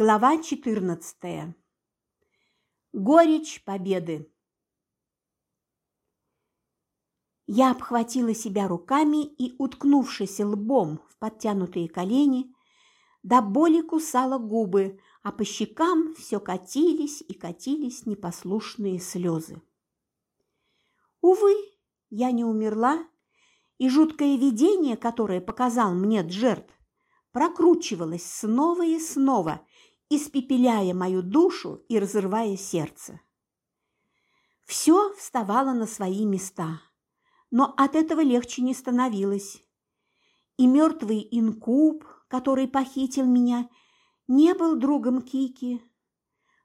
Глава 14. Горечь победы. Я обхватила себя руками и, уткнувшись лбом в подтянутые колени, до боли кусала губы, а по щекам все катились и катились непослушные слезы. Увы, я не умерла, и жуткое видение, которое показал мне Джерт, прокручивалось снова и снова, испепеляя мою душу и разрывая сердце. Все вставало на свои места, но от этого легче не становилось. И мертвый инкуб, который похитил меня, не был другом Кики.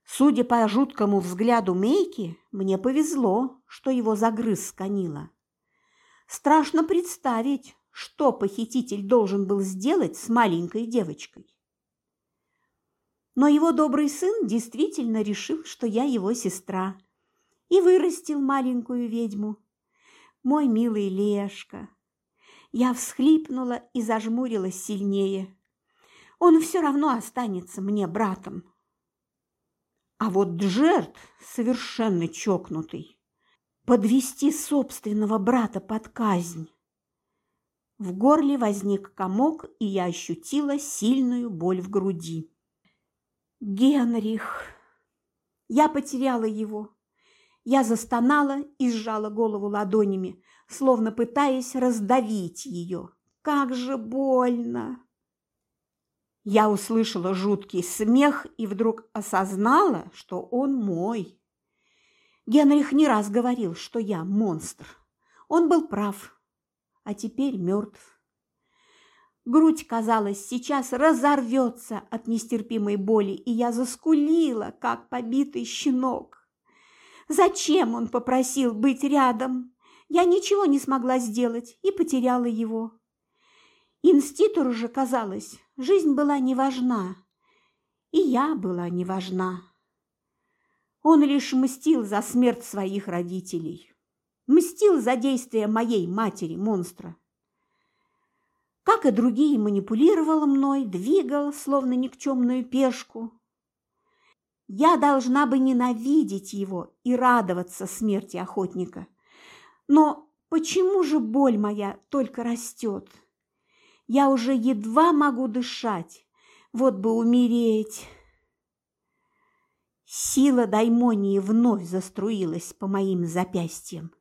Судя по жуткому взгляду Мейки, мне повезло, что его загрыз Сканила. Страшно представить, что похититель должен был сделать с маленькой девочкой. Но его добрый сын действительно решил, что я его сестра, и вырастил маленькую ведьму. Мой милый Лешка. Я всхлипнула и зажмурилась сильнее. Он все равно останется мне братом. А вот Джерт совершенно чокнутый. Подвести собственного брата под казнь. В горле возник комок, и я ощутила сильную боль в груди. Генрих! Я потеряла его. Я застонала и сжала голову ладонями, словно пытаясь раздавить ее. Как же больно! Я услышала жуткий смех и вдруг осознала, что он мой. Генрих не раз говорил, что я монстр. Он был прав, а теперь мертв. Грудь, казалось, сейчас разорвется от нестерпимой боли, и я заскулила, как побитый щенок. Зачем он попросил быть рядом? Я ничего не смогла сделать и потеряла его. Институту же, казалось, жизнь была не важна, и я была не важна. Он лишь мстил за смерть своих родителей, мстил за действия моей матери-монстра как и другие, манипулировал мной, двигал, словно никчемную пешку. Я должна бы ненавидеть его и радоваться смерти охотника. Но почему же боль моя только растет? Я уже едва могу дышать, вот бы умереть. Сила даймонии вновь заструилась по моим запястьям.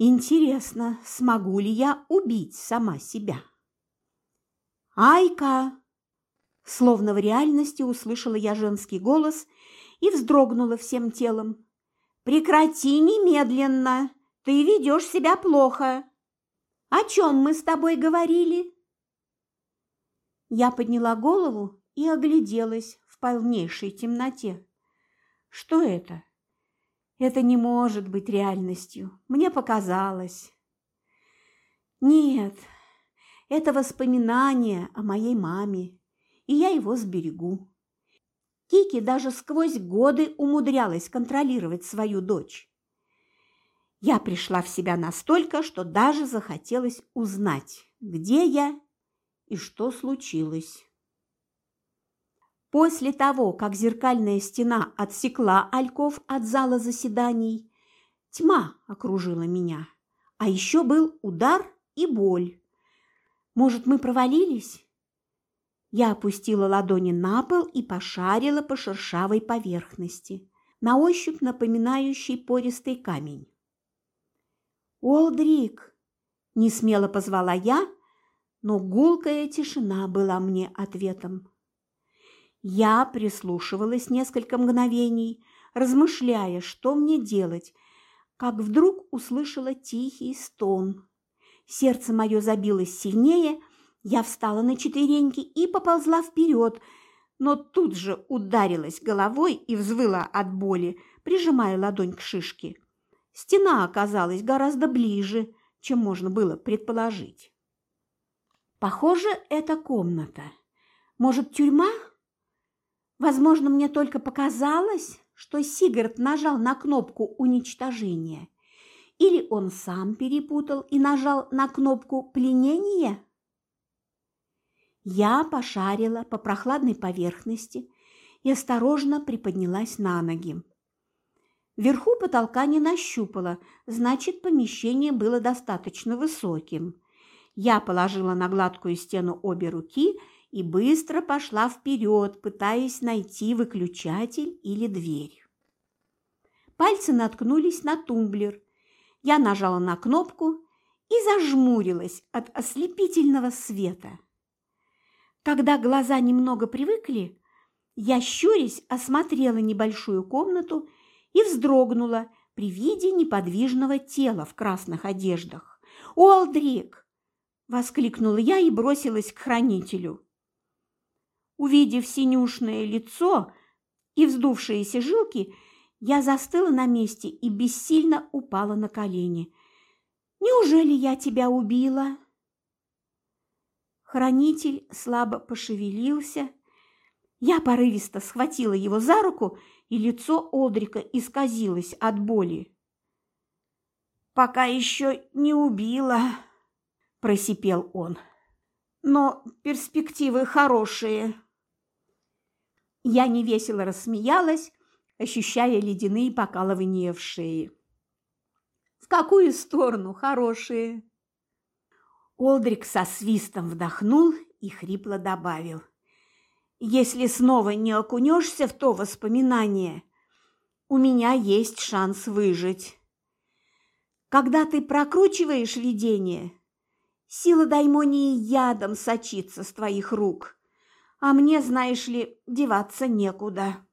Интересно, смогу ли я убить сама себя? Айка! Словно в реальности услышала я женский голос и вздрогнула всем телом. Прекрати немедленно! Ты ведешь себя плохо. О чем мы с тобой говорили? Я подняла голову и огляделась в полнейшей темноте. Что это? Это не может быть реальностью. Мне показалось. Нет, это воспоминание о моей маме, и я его сберегу. Кики даже сквозь годы умудрялась контролировать свою дочь. Я пришла в себя настолько, что даже захотелось узнать, где я и что случилось. После того, как зеркальная стена отсекла Альков от зала заседаний, тьма окружила меня, а еще был удар и боль. Может, мы провалились? Я опустила ладони на пол и пошарила по шершавой поверхности, на ощупь напоминающий пористый камень. «Олдрик!» – несмело позвала я, но гулкая тишина была мне ответом. Я прислушивалась несколько мгновений, размышляя, что мне делать, как вдруг услышала тихий стон. Сердце мое забилось сильнее, я встала на четвереньки и поползла вперед, но тут же ударилась головой и взвыла от боли, прижимая ладонь к шишке. Стена оказалась гораздо ближе, чем можно было предположить. Похоже, это комната. Может, тюрьма? Возможно, мне только показалось, что Сигард нажал на кнопку уничтожения. Или он сам перепутал и нажал на кнопку пленения? Я пошарила по прохладной поверхности, и осторожно приподнялась на ноги. Вверху потолка не нащупала, значит, помещение было достаточно высоким. Я положила на гладкую стену обе руки и быстро пошла вперед, пытаясь найти выключатель или дверь. Пальцы наткнулись на тумблер. Я нажала на кнопку и зажмурилась от ослепительного света. Когда глаза немного привыкли, я, щурясь, осмотрела небольшую комнату и вздрогнула при виде неподвижного тела в красных одеждах. «Олдрик!» – воскликнула я и бросилась к хранителю. Увидев синюшное лицо и вздувшиеся жилки, я застыла на месте и бессильно упала на колени. «Неужели я тебя убила?» Хранитель слабо пошевелился. Я порывисто схватила его за руку и лицо Олдрика исказилось от боли. «Пока еще не убила», – просипел он. «Но перспективы хорошие». Я невесело рассмеялась, ощущая ледяные покалывания в шее. «В какую сторону хорошие?» Олдрик со свистом вдохнул и хрипло добавил – если снова не окунешься в то воспоминание, у меня есть шанс выжить. Когда ты прокручиваешь видение, сила даймонии ядом сочится с твоих рук, а мне, знаешь ли, деваться некуда.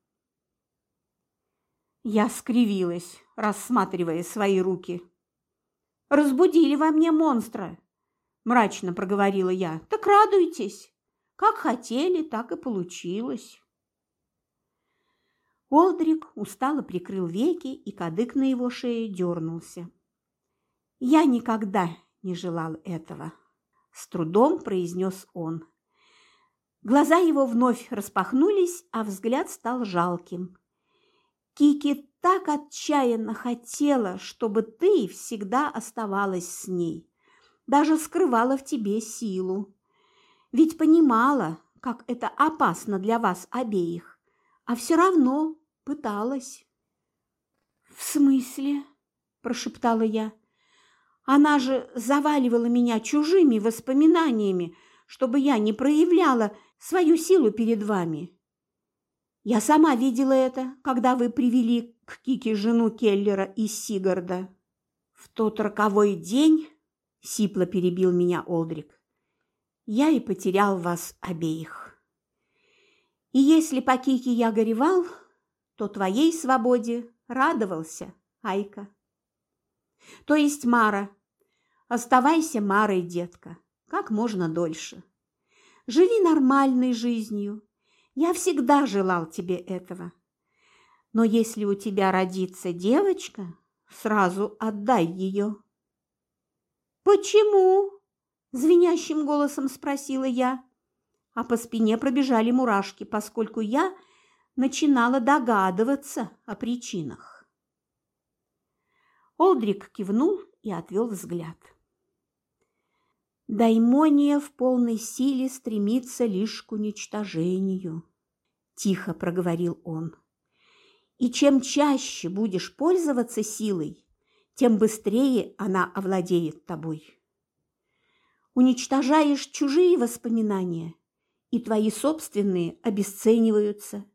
Я скривилась, рассматривая свои руки. «Разбудили во мне монстра!» – мрачно проговорила я. «Так радуйтесь!» Как хотели, так и получилось. Олдрик устало прикрыл веки, и кадык на его шее дернулся. «Я никогда не желал этого», – с трудом произнес он. Глаза его вновь распахнулись, а взгляд стал жалким. «Кики так отчаянно хотела, чтобы ты всегда оставалась с ней, даже скрывала в тебе силу. Ведь понимала, как это опасно для вас обеих, а все равно пыталась. «В смысле?» – прошептала я. «Она же заваливала меня чужими воспоминаниями, чтобы я не проявляла свою силу перед вами. Я сама видела это, когда вы привели к Кике жену Келлера из Сигарда. В тот роковой день, – сипло перебил меня Олдрик, я и потерял вас обеих. И если по Кике я горевал, то твоей свободе радовался Айка. То есть Мара. Оставайся Марой, детка, как можно дольше. Живи нормальной жизнью. Я всегда желал тебе этого. Но если у тебя родится девочка, сразу отдай ее. Почему? Звенящим голосом спросила я, а по спине пробежали мурашки, поскольку я начинала догадываться о причинах. Олдрик кивнул и отвел взгляд. «Даймония в полной силе стремится лишь к уничтожению», – тихо проговорил он. «И чем чаще будешь пользоваться силой, тем быстрее она овладеет тобой» уничтожаешь чужие воспоминания, и твои собственные обесцениваются.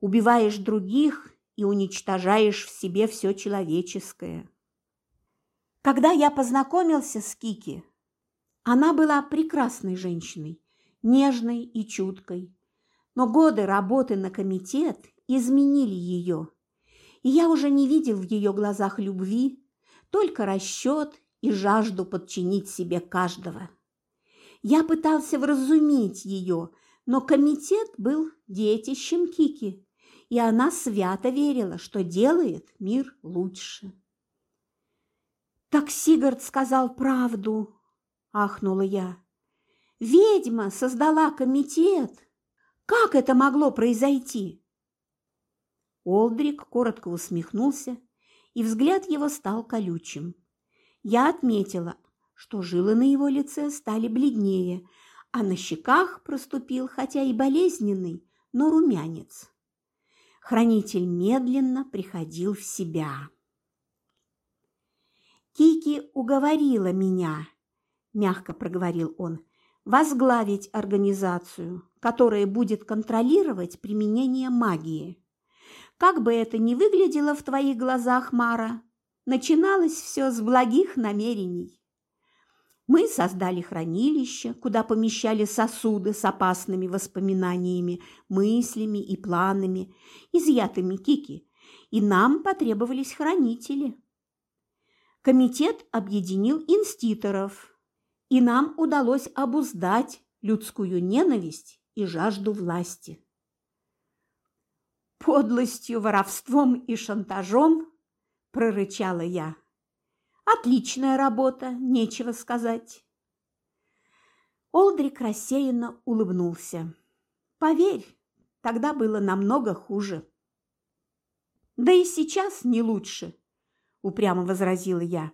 Убиваешь других и уничтожаешь в себе все человеческое. Когда я познакомился с Кики, она была прекрасной женщиной, нежной и чуткой, но годы работы на комитет изменили ее, и я уже не видел в ее глазах любви, только расчет и жажду подчинить себе каждого. Я пытался вразумить ее, но комитет был детищем Кики, и она свято верила, что делает мир лучше. «Так Сигард сказал правду», – ахнула я. «Ведьма создала комитет. Как это могло произойти?» Олдрик коротко усмехнулся, и взгляд его стал колючим. Я отметила, что жилы на его лице стали бледнее, а на щеках проступил, хотя и болезненный, но румянец. Хранитель медленно приходил в себя. «Кики уговорила меня», – мягко проговорил он, – «возглавить организацию, которая будет контролировать применение магии. Как бы это ни выглядело в твоих глазах, Мара, начиналось все с благих намерений. Мы создали хранилище, куда помещали сосуды с опасными воспоминаниями, мыслями и планами, изъятыми Кики, и нам потребовались хранители. Комитет объединил инститоров, и нам удалось обуздать людскую ненависть и жажду власти. «Подлостью, воровством и шантажом», – прорычала я. Отличная работа, нечего сказать. Олдрик рассеянно улыбнулся. Поверь, тогда было намного хуже. Да и сейчас не лучше, упрямо возразила я.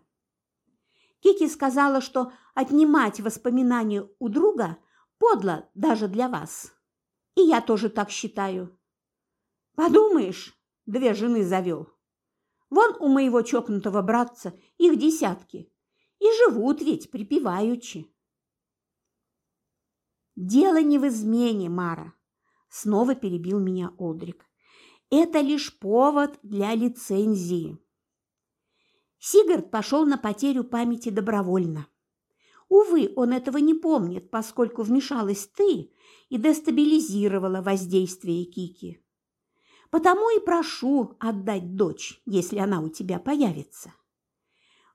Кики сказала, что отнимать воспоминания у друга подло даже для вас. И я тоже так считаю. Подумаешь, две жены завел. Вон у моего чокнутого братца их десятки. И живут ведь припеваючи. Дело не в измене, Мара. Снова перебил меня Одрик. Это лишь повод для лицензии. Сигард пошел на потерю памяти добровольно. Увы, он этого не помнит, поскольку вмешалась ты и дестабилизировала воздействие Кики. Потому и прошу отдать дочь, если она у тебя появится.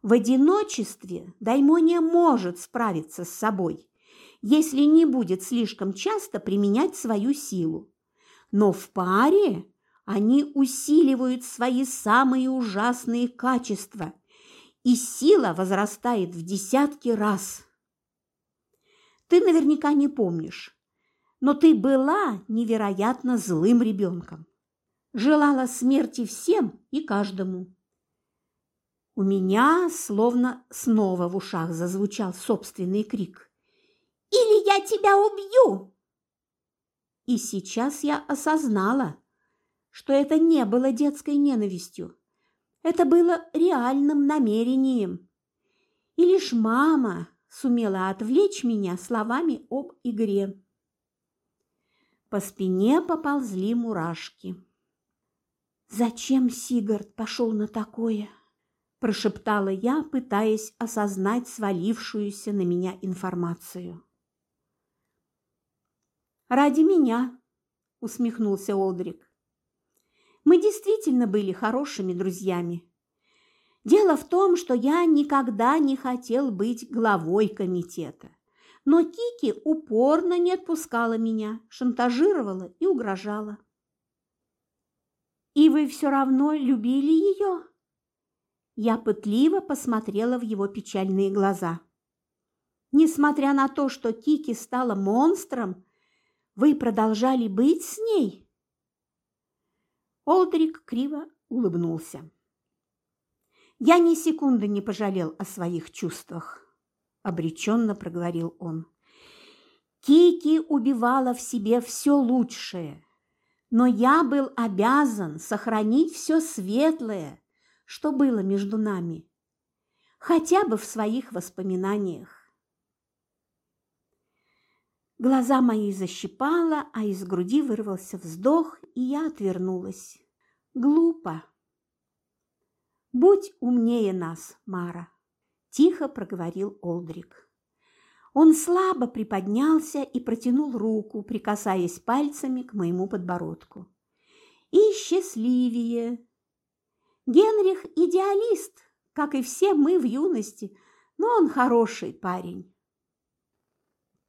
В одиночестве Даймония может справиться с собой, если не будет слишком часто применять свою силу. Но в паре они усиливают свои самые ужасные качества, и сила возрастает в десятки раз. Ты наверняка не помнишь, но ты была невероятно злым ребенком желала смерти всем и каждому. У меня словно снова в ушах зазвучал собственный крик. «Или я тебя убью!» И сейчас я осознала, что это не было детской ненавистью. Это было реальным намерением. И лишь мама сумела отвлечь меня словами об игре. По спине поползли мурашки. «Зачем Сигард пошел на такое?» – прошептала я, пытаясь осознать свалившуюся на меня информацию. «Ради меня», – усмехнулся Олдрик. «Мы действительно были хорошими друзьями. Дело в том, что я никогда не хотел быть главой комитета, но Кики упорно не отпускала меня, шантажировала и угрожала. И вы все равно любили ее?» Я пытливо посмотрела в его печальные глаза. «Несмотря на то, что Кики стала монстром, вы продолжали быть с ней?» Олдрик криво улыбнулся. «Я ни секунды не пожалел о своих чувствах», – обреченно проговорил он. «Кики убивала в себе все лучшее, но я был обязан сохранить все светлое, что было между нами, хотя бы в своих воспоминаниях. Глаза мои защипало, а из груди вырвался вздох, и я отвернулась. Глупо. «Будь умнее нас, Мара», – тихо проговорил Олдрик. Он слабо приподнялся и протянул руку, прикасаясь пальцами к моему подбородку. И счастливее. Генрих – идеалист, как и все мы в юности, но он хороший парень.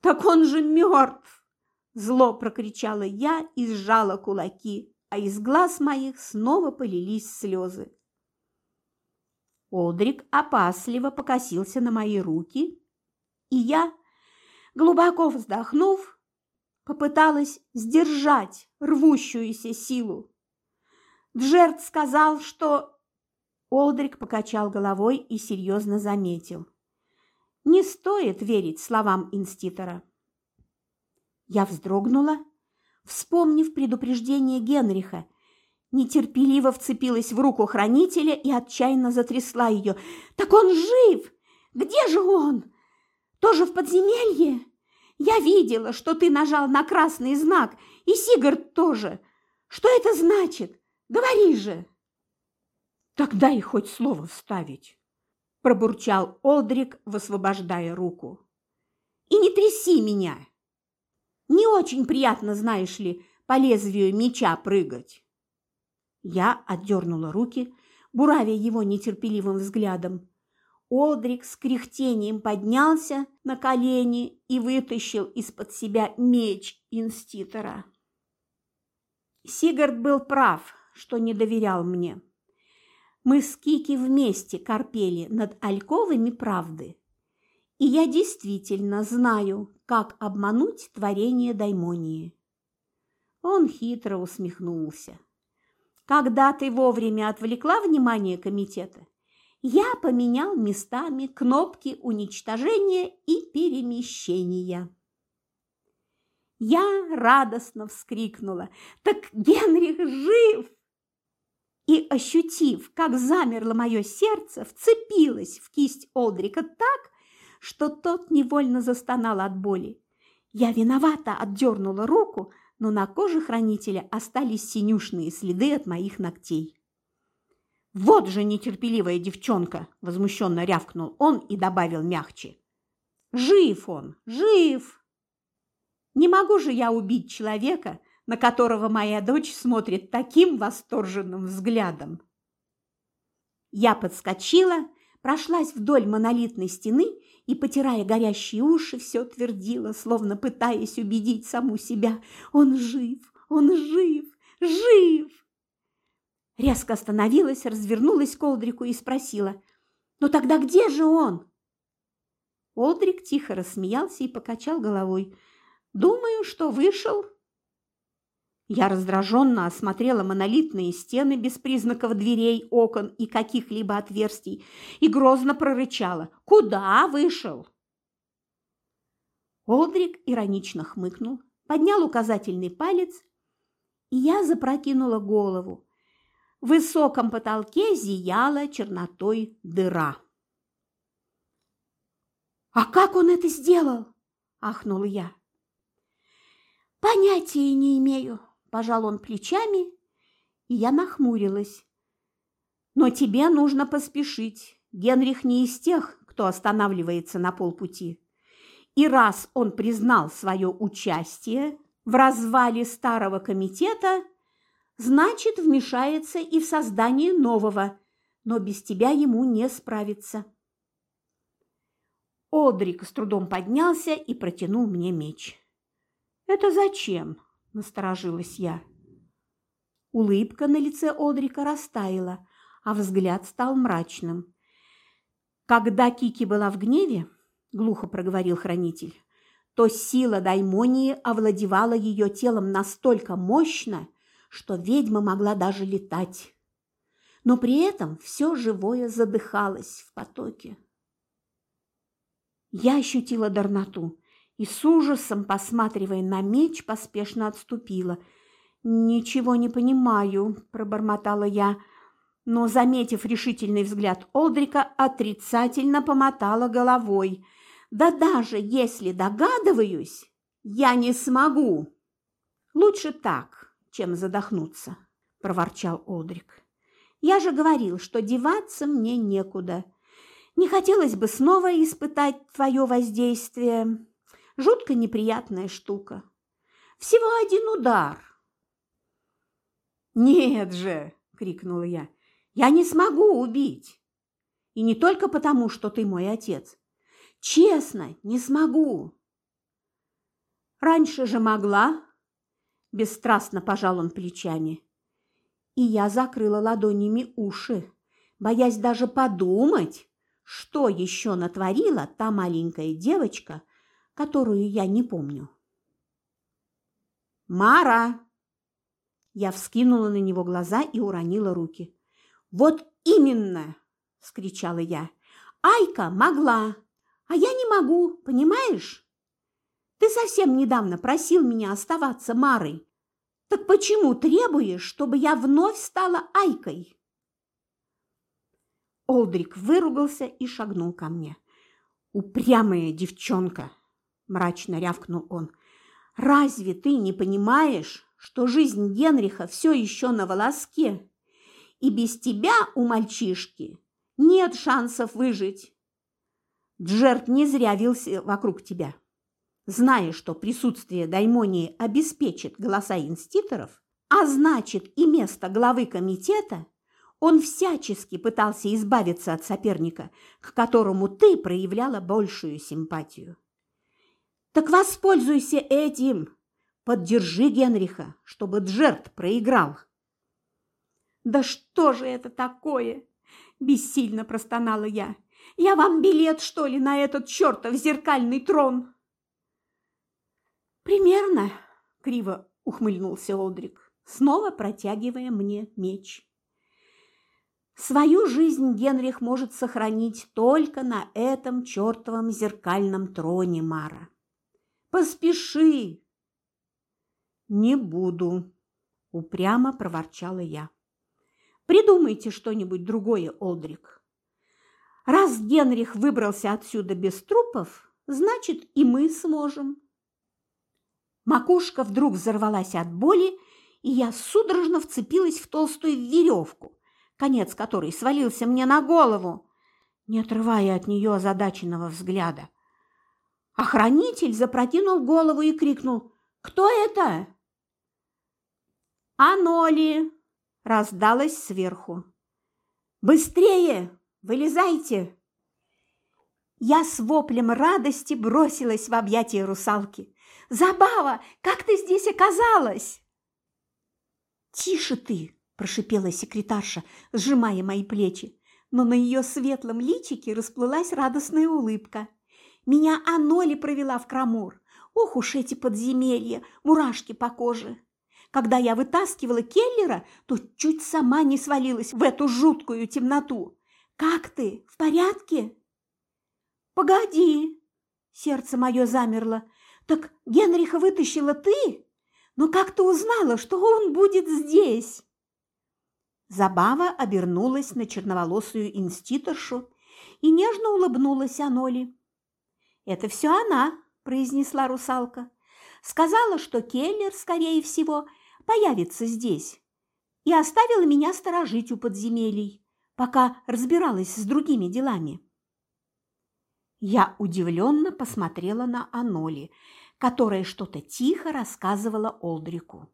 «Так он же мертв!» – зло прокричала я и сжала кулаки, а из глаз моих снова полились слезы. Олдрик опасливо покосился на мои руки и я, глубоко вздохнув, попыталась сдержать рвущуюся силу. Джерт сказал, что... Олдрик покачал головой и серьезно заметил. Не стоит верить словам инститора. Я вздрогнула, вспомнив предупреждение Генриха. Нетерпеливо вцепилась в руку хранителя и отчаянно затрясла ее. «Так он жив! Где же он? Тоже в подземелье? Я видела, что ты нажал на красный знак, и Сигард тоже. Что это значит? Говори же!» «Тогда и хоть слово вставить!» – пробурчал Олдрик, высвобождая руку. «И не тряси меня! Не очень приятно, знаешь ли, по лезвию меча прыгать!» Я отдернула руки, буравя его нетерпеливым взглядом. Олдрик с кряхтением поднялся на колени и вытащил из-под себя меч инститора. Сигард был прав, что не доверял мне. Мы с Кики вместе корпели над альковыми правды. И я действительно знаю, как обмануть творение Даймонии. Он хитро усмехнулся. Когда ты вовремя отвлекла внимание комитета, я поменял местами кнопки уничтожения и перемещения. Я радостно вскрикнула. «Так Генрих жив!» Ощутив, как замерло мое сердце, вцепилась в кисть Олдрика так, что тот невольно застонал от боли. Я виновата отдернула руку, но на коже хранителя остались синюшные следы от моих ногтей. «Вот же нетерпеливая девчонка!» – возмущенно рявкнул он и добавил мягче. «Жив он, жив! Не могу же я убить человека, на которого моя дочь смотрит таким восторженным взглядом. Я подскочила, прошлась вдоль монолитной стены и, потирая горящие уши, все твердила, словно пытаясь убедить саму себя. «Он жив! Он жив! Жив!» Резко остановилась, развернулась к Олдрику и спросила. «Ну тогда где же он?» Олдрик тихо рассмеялся и покачал головой. «Думаю, что вышел я раздраженно осмотрела монолитные стены без признаков дверей, окон и каких-либо отверстий и грозно прорычала. «Куда вышел?» Олдрик иронично хмыкнул, поднял указательный палец, и я запрокинула голову. В высоком потолке зияла чернотой дыра. «А как он это сделал?» – ахнула я. «Понятия не имею», Пожал он плечами, и я нахмурилась. Но тебе нужно поспешить. Генрих не из тех, кто останавливается на полпути. И раз он признал свое участие в развале старого комитета, значит, вмешается и в создание нового, но без тебя ему не справиться. Одрик с трудом поднялся и протянул мне меч. «Это зачем?» Насторожилась я. Улыбка на лице Одрика растаяла, а взгляд стал мрачным. Когда Кики была в гневе, глухо проговорил хранитель, то сила даймонии овладевала ее телом настолько мощно, что ведьма могла даже летать. Но при этом все живое задыхалось в потоке. Я ощутила дурноту и с ужасом, посматривая на меч, поспешно отступила. «Ничего не понимаю», – пробормотала я, но, заметив решительный взгляд Олдрика, отрицательно помотала головой. «Да даже если догадываюсь, я не смогу!» «Лучше так, чем задохнуться», – проворчал Олдрик. «Я же говорил, что деваться мне некуда. Не хотелось бы снова испытать твое воздействие». Жутко неприятная штука. Всего один удар. «Нет же!» – крикнула я. «Я не смогу убить! И не только потому, что ты мой отец. Честно, не смогу!» «Раньше же могла!» – бесстрастно пожал он плечами. И я закрыла ладонями уши, боясь даже подумать, что еще натворила та маленькая девочка – которую я не помню. «Мара!» Я вскинула на него глаза и уронила руки. «Вот именно!» – скричала я. «Айка могла, а я не могу, понимаешь? Ты совсем недавно просил меня оставаться Марой, Так почему требуешь, чтобы я вновь стала Айкой? Олдрик выругался и шагнул ко мне. «Упрямая девчонка!» – мрачно рявкнул он. «Разве ты не понимаешь, что жизнь Генриха все еще на волоске, и без тебя у мальчишки нет шансов выжить? Джерт не зря вился вокруг тебя. Зная, что присутствие даймонии обеспечит голоса инститоров, а значит и место главы комитета, он всячески пытался избавиться от соперника, к которому ты проявляла большую симпатию. Так воспользуйся этим, поддержи Генриха, чтобы Джерт проиграл. Да что же это такое? Бессильно простонала я. Я вам билет, что ли, на этот чертов зеркальный трон? Примерно, криво ухмыльнулся Олдрик, снова протягивая мне меч. Свою жизнь Генрих может сохранить только на этом чертовом зеркальном троне, Мара. Поспеши!» «Не буду», – упрямо проворчала я. «Придумайте что-нибудь другое, Олдрик. Раз Генрих выбрался отсюда без трупов, значит, и мы сможем». Макушка вдруг взорвалась от боли, и я судорожно вцепилась в толстую веревку, конец которой свалился мне на голову, не отрывая от нее озадаченного взгляда. Охранитель запрокинул голову и крикнул «Кто это?» «Аноли!» – раздалось сверху. «Быстрее! Вылезайте!» Я с воплем радости бросилась в объятия русалки. «Забава! Как ты здесь оказалась?» «Тише ты!» – прошипела секретарша, сжимая мои плечи, но на ее светлом личике расплылась радостная улыбка. «Меня Аноли провела в Крамор. Ох уж эти подземелья, мурашки по коже!» Когда я вытаскивала Келлера, то чуть сама не свалилась в эту жуткую темноту. «Как ты? В порядке?» «Погоди!» – сердце мое замерло. «Так Генриха вытащила ты? Но как ты узнала, что он будет здесь?» Забава обернулась на черноволосую инститоршу и нежно улыбнулась Аноли. «Это все она», – произнесла русалка. «Сказала, что Келлер, скорее всего, появится здесь и оставила меня сторожить у подземелий, пока разбиралась с другими делами». Я удивленно посмотрела на Аноли, которая что-то тихо рассказывала Олдрику.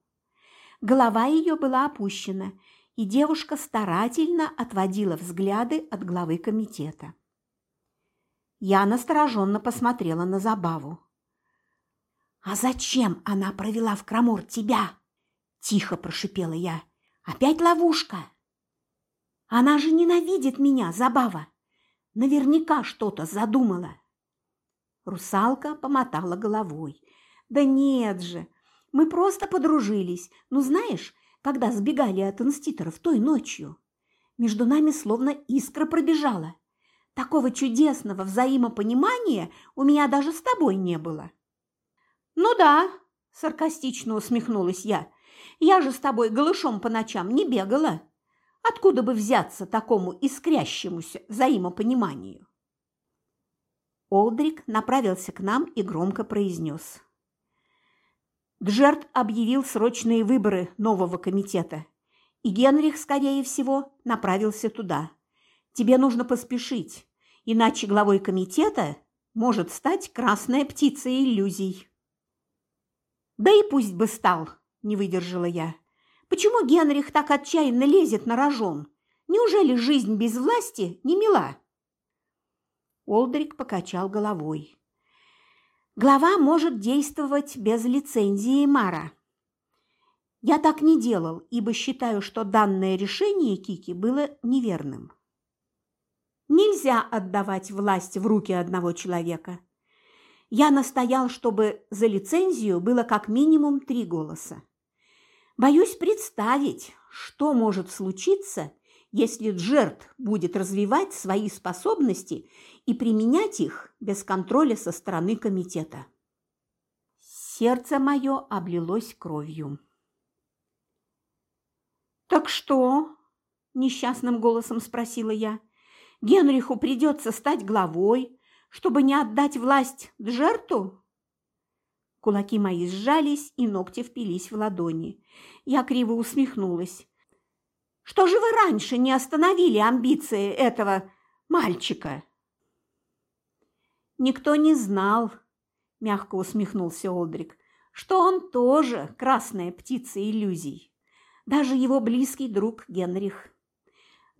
Голова ее была опущена, и девушка старательно отводила взгляды от главы комитета. Я настороженно посмотрела на забаву. «А зачем она провела в Крамор тебя?» – тихо прошипела я. «Опять ловушка?» «Она же ненавидит меня, забава! Наверняка что-то задумала!» Русалка помотала головой. «Да нет же, мы просто подружились. Ну, знаешь, когда сбегали от инститоров той ночью. Между нами словно искра пробежала. Такого чудесного взаимопонимания у меня даже с тобой не было. «Ну да», – саркастично усмехнулась я, – «я же с тобой голышом по ночам не бегала. Откуда бы взяться такому искрящемуся взаимопониманию?» Олдрик направился к нам и громко произнес – Джерт объявил срочные выборы нового комитета, и Генрих, скорее всего, направился туда. Тебе нужно поспешить, иначе главой комитета может стать красная птица иллюзий. Да и пусть бы стал, не выдержала я. Почему Генрих так отчаянно лезет на рожон? Неужели жизнь без власти не мила? Олдрик покачал головой. Глава может действовать без лицензии Мара. Я так не делал, ибо считаю, что данное решение Кики было неверным. Нельзя отдавать власть в руки одного человека. Я настоял, чтобы за лицензию было как минимум три голоса. Боюсь представить, что может случиться, если Джерт будет развивать свои способности и применять их без контроля со стороны комитета. Сердце мое облилось кровью. «Так что?» – несчастным голосом спросила я. «Генриху придется стать главой, чтобы не отдать власть Джерту?» Кулаки мои сжались, и ногти впились в ладони. Я криво усмехнулась. «Что же вы раньше не остановили амбиции этого мальчика?» «Никто не знал», – мягко усмехнулся Олдрик, «что он тоже красная птица иллюзий. Даже его близкий друг Генрих.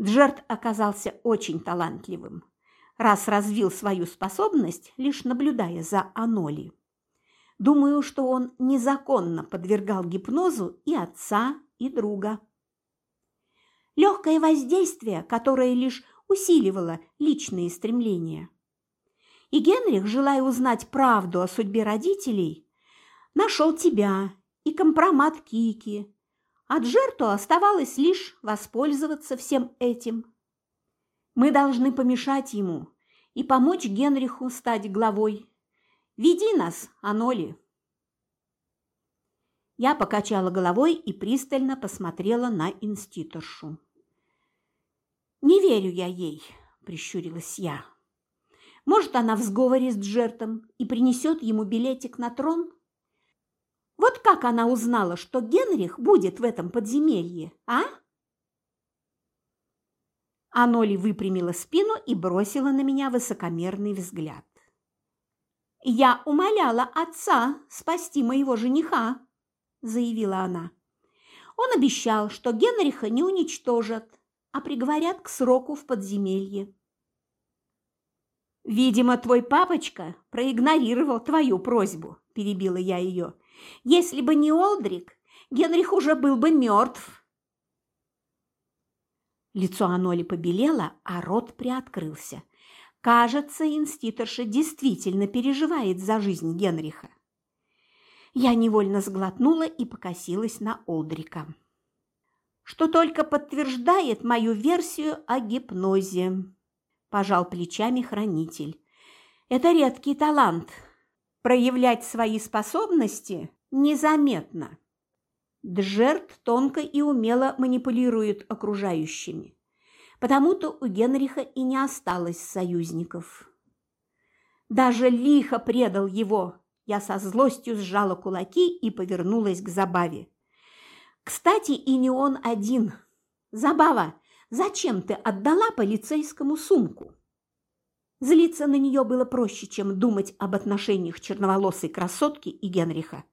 Джерт оказался очень талантливым, раз развил свою способность, лишь наблюдая за Аноли. Думаю, что он незаконно подвергал гипнозу и отца, и друга. Легкое воздействие, которое лишь усиливало личные стремления. И Генрих, желая узнать правду о судьбе родителей, нашел тебя и компромат Кики. А Джерту оставалось лишь воспользоваться всем этим. Мы должны помешать ему и помочь Генриху стать главой Веди нас, Аноли!» Я покачала головой и пристально посмотрела на инститоршу. «Не верю я ей», – прищурилась я. «Может, она в сговоре с Джертом и принесет ему билетик на трон? Вот как она узнала, что Генрих будет в этом подземелье, а?» Аноли выпрямила спину и бросила на меня высокомерный взгляд. «Я умоляла отца спасти моего жениха», – заявила она. «Он обещал, что Генриха не уничтожат, а приговорят к сроку в подземелье». «Видимо, твой папочка проигнорировал твою просьбу», – перебила я ее. «Если бы не Олдрик, Генрих уже был бы мертв». Лицо Аноли побелело, а рот приоткрылся. Кажется, инститорша действительно переживает за жизнь Генриха. Я невольно сглотнула и покосилась на Олдрика. Что только подтверждает мою версию о гипнозе, пожал плечами хранитель. Это редкий талант – проявлять свои способности незаметно. Джерт тонко и умело манипулирует окружающими потому-то у Генриха и не осталось союзников. Даже лихо предал его. Я со злостью сжала кулаки и повернулась к Забаве. Кстати, и не он один. Забава, зачем ты отдала полицейскому сумку? Злиться на нее было проще, чем думать об отношениях черноволосой красотки и Генриха.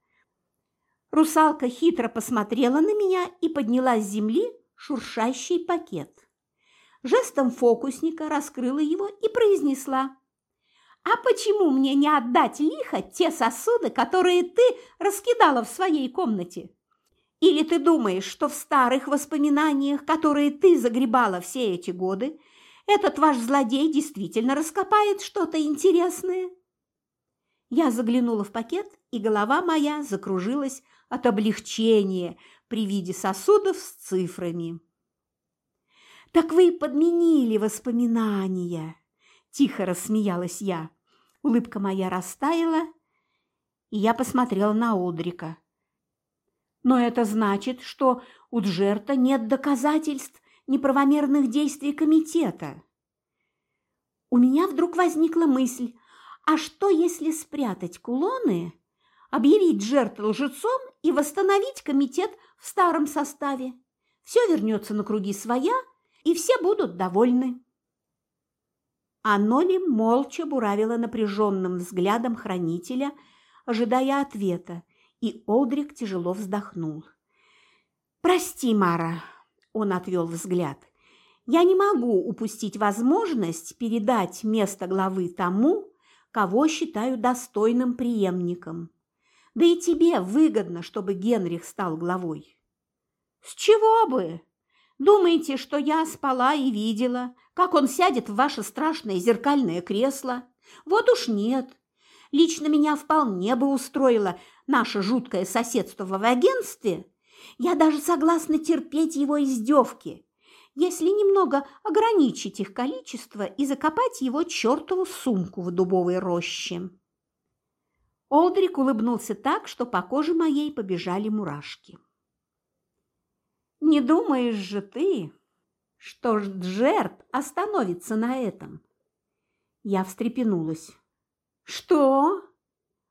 Русалка хитро посмотрела на меня и подняла с земли шуршащий пакет жестом фокусника раскрыла его и произнесла. «А почему мне не отдать лихо те сосуды, которые ты раскидала в своей комнате? Или ты думаешь, что в старых воспоминаниях, которые ты загребала все эти годы, этот ваш злодей действительно раскопает что-то интересное?» Я заглянула в пакет, и голова моя закружилась от облегчения при виде сосудов с цифрами. «Так вы подменили воспоминания!» Тихо рассмеялась я. Улыбка моя растаяла, и я посмотрела на Олдрика. «Но это значит, что у Джерта нет доказательств неправомерных действий комитета». У меня вдруг возникла мысль, а что, если спрятать кулоны, объявить Джерта лжецом и восстановить комитет в старом составе? Все вернется на круги своя, и все будут довольны. Аноли молча буравила напряженным взглядом хранителя, ожидая ответа, и Олдрик тяжело вздохнул. «Прости, Мара», – он отвел взгляд, – «я не могу упустить возможность передать место главы тому, кого считаю достойным преемником. Да и тебе выгодно, чтобы Генрих стал главой». «С чего бы?» Думаете, что я спала и видела, как он сядет в ваше страшное зеркальное кресло? Вот уж нет. Лично меня вполне бы устроило наше жуткое соседство в агентстве. Я даже согласна терпеть его издевки, если немного ограничить их количество и закопать его чертову сумку в дубовой роще. Олдрик улыбнулся так, что по коже моей побежали мурашки. не думаешь же ты, что Джерт остановится на этом? Я встрепенулась. Что?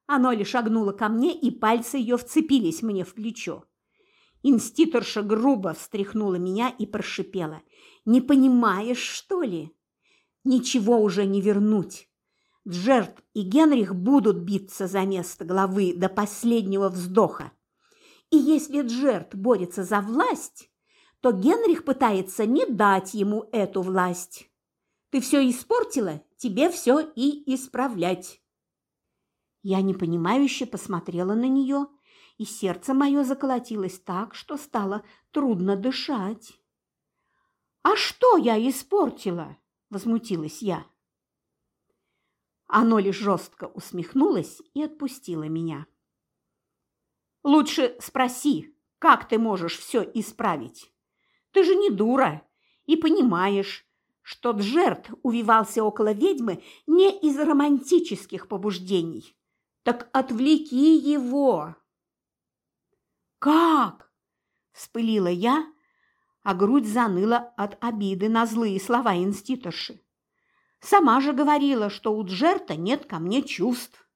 Аноли шагнула ко мне, и пальцы ее вцепились мне в плечо. Инститорша грубо встряхнула меня и прошипела. «Не понимаешь, что ли? Ничего уже не вернуть. Джерт и Генрих будут биться за место главы до последнего вздоха. И если Джерт борется за власть, то Генрих пытается не дать ему эту власть. Ты все испортила, тебе все и исправлять. Я непонимающе посмотрела на нее, и сердце мое заколотилось так, что стало трудно дышать. «А что я испортила?» – возмутилась я. Оно лишь жестко усмехнулось и отпустило меня. «Лучше спроси, как ты можешь все исправить? Ты же не дура и понимаешь, что Джерт увивался около ведьмы не из романтических побуждений. Так отвлеки его!» «Как?» – вспылила я, а грудь заныла от обиды на злые слова инститорши. Сама же говорила, что у Джерта нет ко мне чувств.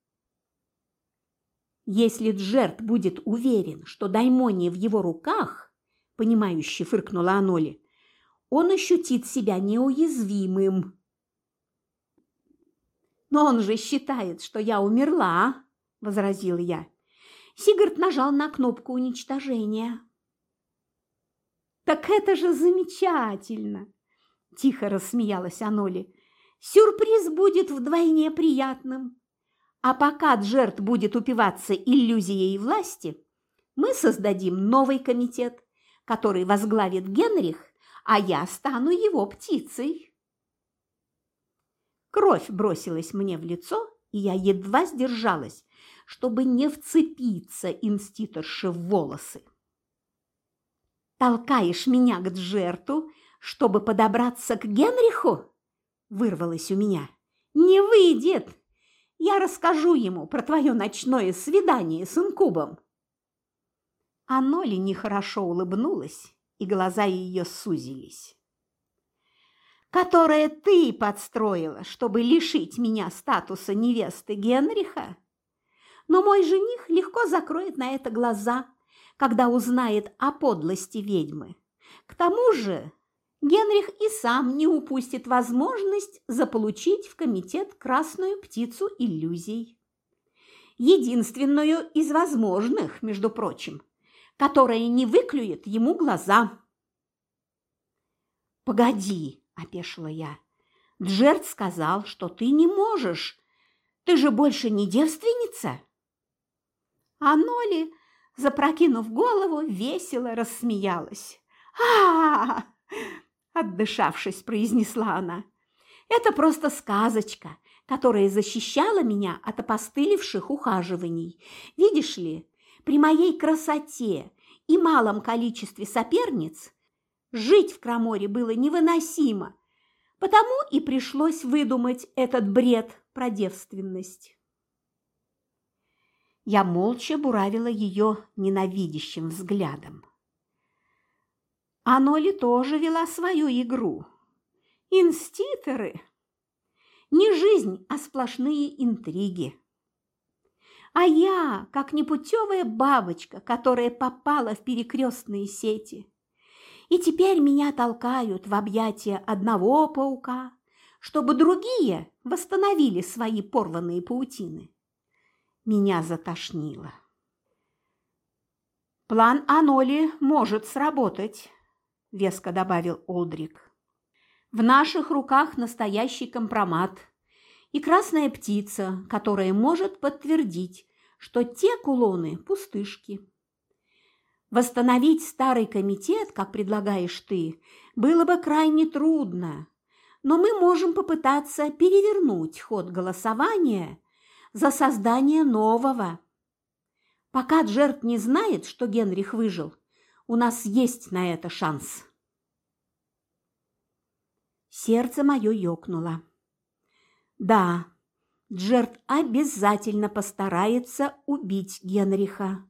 Если Джерт будет уверен, что даймония в его руках, понимающе фыркнула Аноли, он ощутит себя неуязвимым. Но он же считает, что я умерла, возразил я. Сигард нажал на кнопку уничтожения. «Так это же замечательно!» – тихо рассмеялась Аноли. Сюрприз будет вдвойне приятным. А пока Джерт будет упиваться иллюзией власти, мы создадим новый комитет, который возглавит Генрих, а я стану его птицей. Кровь бросилась мне в лицо, и я едва сдержалась, чтобы не вцепиться инститорше в волосы. «Толкаешь меня к Джерту, чтобы подобраться к Генриху?» вырвалось у меня. «Не выйдет! Я расскажу ему про твое ночное свидание с инкубом!» А Ноли нехорошо улыбнулась, и глаза ее сузились. «Которое ты подстроила, чтобы лишить меня статуса невесты Генриха? Но мой жених легко закроет на это глаза, когда узнает о подлости ведьмы. К тому же Генрих и сам не упустит возможность заполучить в комитет красную птицу иллюзий. Единственную из возможных, между прочим, которая не выклюет ему глаза. «Погоди», – опешила я, – «Джерт сказал, что ты не можешь. Ты же больше не девственница?» А Ноли, запрокинув голову, весело рассмеялась. «А-а-а! отдышавшись, произнесла она. Это просто сказочка, которая защищала меня от опостылевших ухаживаний. Видишь ли, при моей красоте и малом количестве соперниц жить в Краморе было невыносимо, потому и пришлось выдумать этот бред про девственность. Я молча буравила ее ненавидящим взглядом. А Ноли тоже вела свою игру. Инститоры. Не жизнь, а сплошные интриги. А я, как непутевая бабочка, которая попала в перекрестные сети. И теперь меня толкают в объятия одного паука, чтобы другие восстановили свои порванные паутины. Меня затошнило. План Аноли может сработать веско добавил Олдрик. В наших руках настоящий компромат и красная птица, которая может подтвердить, что те кулоны – пустышки. Восстановить старый комитет, как предлагаешь ты, было бы крайне трудно, но мы можем попытаться перевернуть ход голосования за создание нового. Пока Джерт не знает, что Генрих выжил, у нас есть на это шанс. Сердце мое ёкнуло. Да, Джерт обязательно постарается убить Генриха.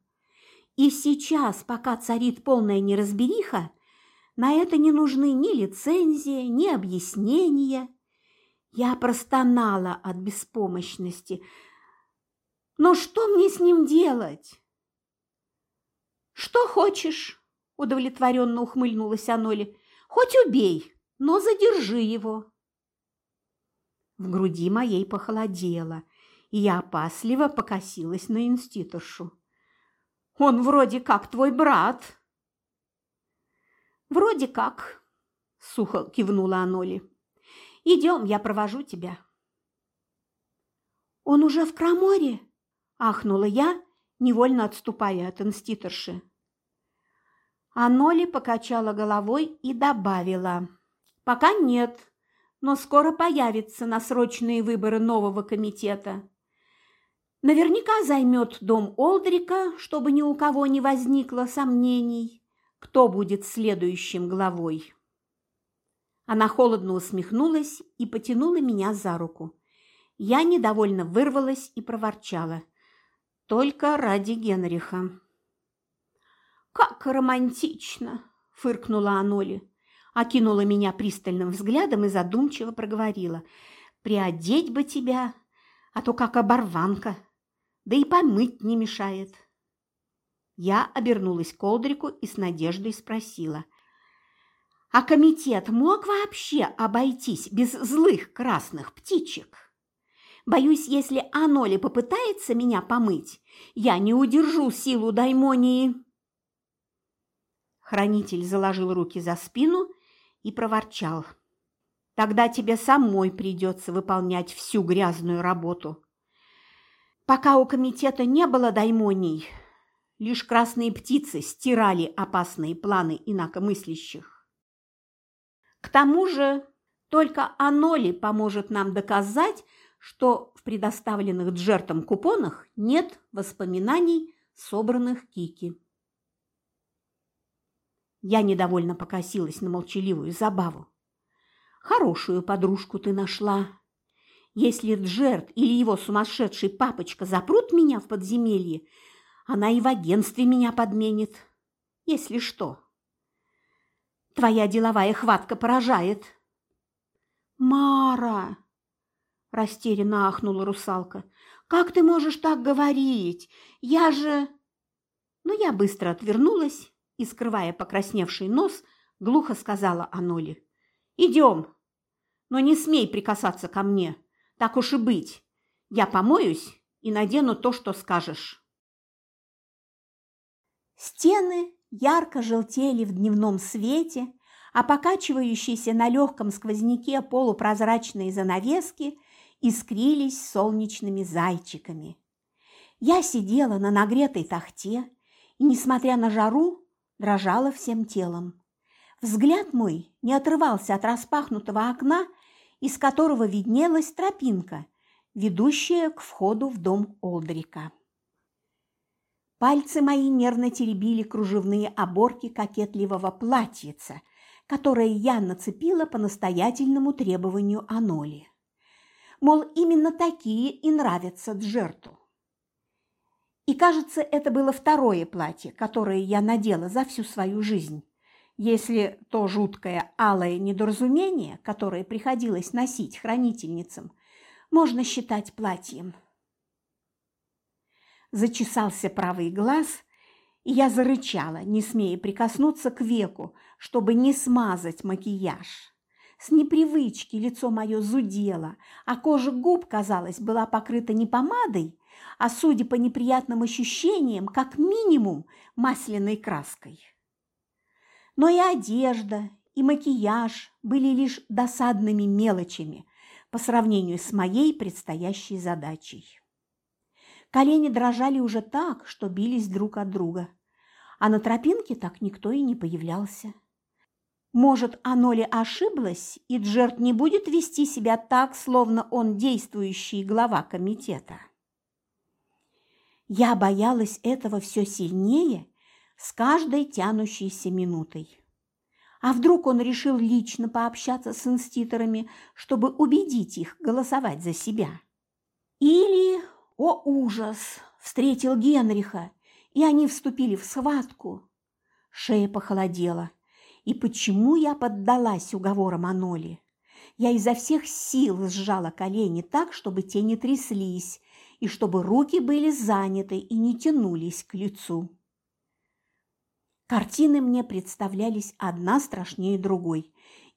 И сейчас, пока царит полная неразбериха, На это не нужны ни лицензия, ни объяснения. Я простонала от беспомощности. Но что мне с ним делать? Что хочешь, удовлетворенно ухмыльнулась Аноли. Хоть убей, но задержи его. В груди моей похолодело, и я опасливо покосилась на инститоршу. «Он вроде как твой брат!» «Вроде как», – сухо кивнула Аноли. «Идем, я провожу тебя». «Он уже в Краморе?» – ахнула я, невольно отступая от инститорши. Аноли покачала головой и добавила. «Пока нет, но скоро появится на срочные выборы нового комитета. Наверняка займет дом Олдрика, чтобы ни у кого не возникло сомнений, кто будет следующим главой. Она холодно усмехнулась и потянула меня за руку. Я недовольно вырвалась и проворчала. Только ради Генриха. «Как романтично!» – фыркнула Аноли окинула меня пристальным взглядом и задумчиво проговорила. «Приодеть бы тебя, а то как оборванка, да и помыть не мешает». Я обернулась к Олдрику и с надеждой спросила. «А комитет мог вообще обойтись без злых красных птичек? Боюсь, если Аноли попытается меня помыть, я не удержу силу даймонии». Хранитель заложил руки за спину и проворчал. «Тогда тебе самой придется выполнять всю грязную работу. Пока у комитета не было даймоний, лишь красные птицы стирали опасные планы инакомыслящих. К тому же только Аноли поможет нам доказать, что в предоставленных Джертом купонах нет воспоминаний, собранных Кики. Я недовольно покосилась на молчаливую забаву. Хорошую подружку ты нашла. Если Джерт или его сумасшедший папочка запрут меня в подземелье, она и в агентстве меня подменит, если что. Твоя деловая хватка поражает. Мара, растерянно ахнула русалка. Как ты можешь так говорить? Я же... Но я быстро отвернулась и, скрывая покрасневший нос, глухо сказала Аноли. «Идем, но не смей прикасаться ко мне, так уж и быть. Я помоюсь и надену то, что скажешь». Стены ярко желтели в дневном свете, а покачивающиеся на легком сквозняке полупрозрачные занавески искрились солнечными зайчиками. Я сидела на нагретой тахте и, несмотря на жару, дрожала всем телом. Взгляд мой не отрывался от распахнутого окна, из которого виднелась тропинка, ведущая к входу в дом Олдрика. Пальцы мои нервно теребили кружевные оборки кокетливого платьица, которое я нацепила по настоятельному требованию Аноли. Мол, именно такие и нравятся Джерту. И, кажется, это было второе платье, которое я надела за всю свою жизнь, если то жуткое алое недоразумение, которое приходилось носить хранительницам, можно считать платьем. Зачесался правый глаз, и я зарычала, не смея прикоснуться к веку, чтобы не смазать макияж. С непривычки лицо мое зудело, а кожа губ, казалось, была покрыта не помадой, а, судя по неприятным ощущениям, как минимум масляной краской. Но и одежда, и макияж были лишь досадными мелочами по сравнению с моей предстоящей задачей. Колени дрожали уже так, что бились друг от друга, а на тропинке так никто и не появлялся. Может, оно ли ошиблось, и Джерт не будет вести себя так, словно он действующий глава комитета? Я боялась этого все сильнее с каждой тянущейся минутой. А вдруг он решил лично пообщаться с инститорами, чтобы убедить их голосовать за себя? Или, о ужас, встретил Генриха, и они вступили в схватку. Шея похолодела, И почему я поддалась уговорам Аноли? Я изо всех сил сжала колени так, чтобы те не тряслись, и чтобы руки были заняты и не тянулись к лицу. Картины мне представлялись одна страшнее другой,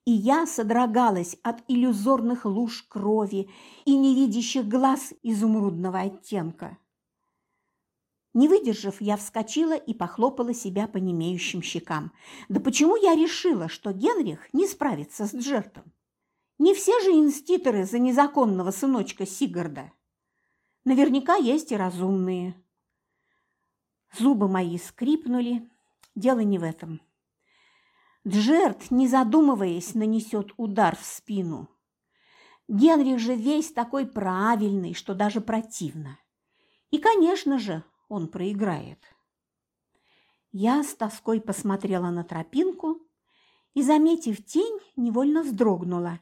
и я содрогалась от иллюзорных луж крови и невидящих глаз изумрудного оттенка. Не выдержав, я вскочила и похлопала себя по немеющим щекам. Да почему я решила, что Генрих не справится с Джертом? Не все же инститоры за незаконного сыночка Сигарда. Наверняка есть и разумные. Зубы мои скрипнули. Дело не в этом. Джерт, не задумываясь, нанесет удар в спину. Генрих же весь такой правильный, что даже противно. И, конечно же, он проиграет. Я с тоской посмотрела на тропинку и, заметив тень, невольно вздрогнула,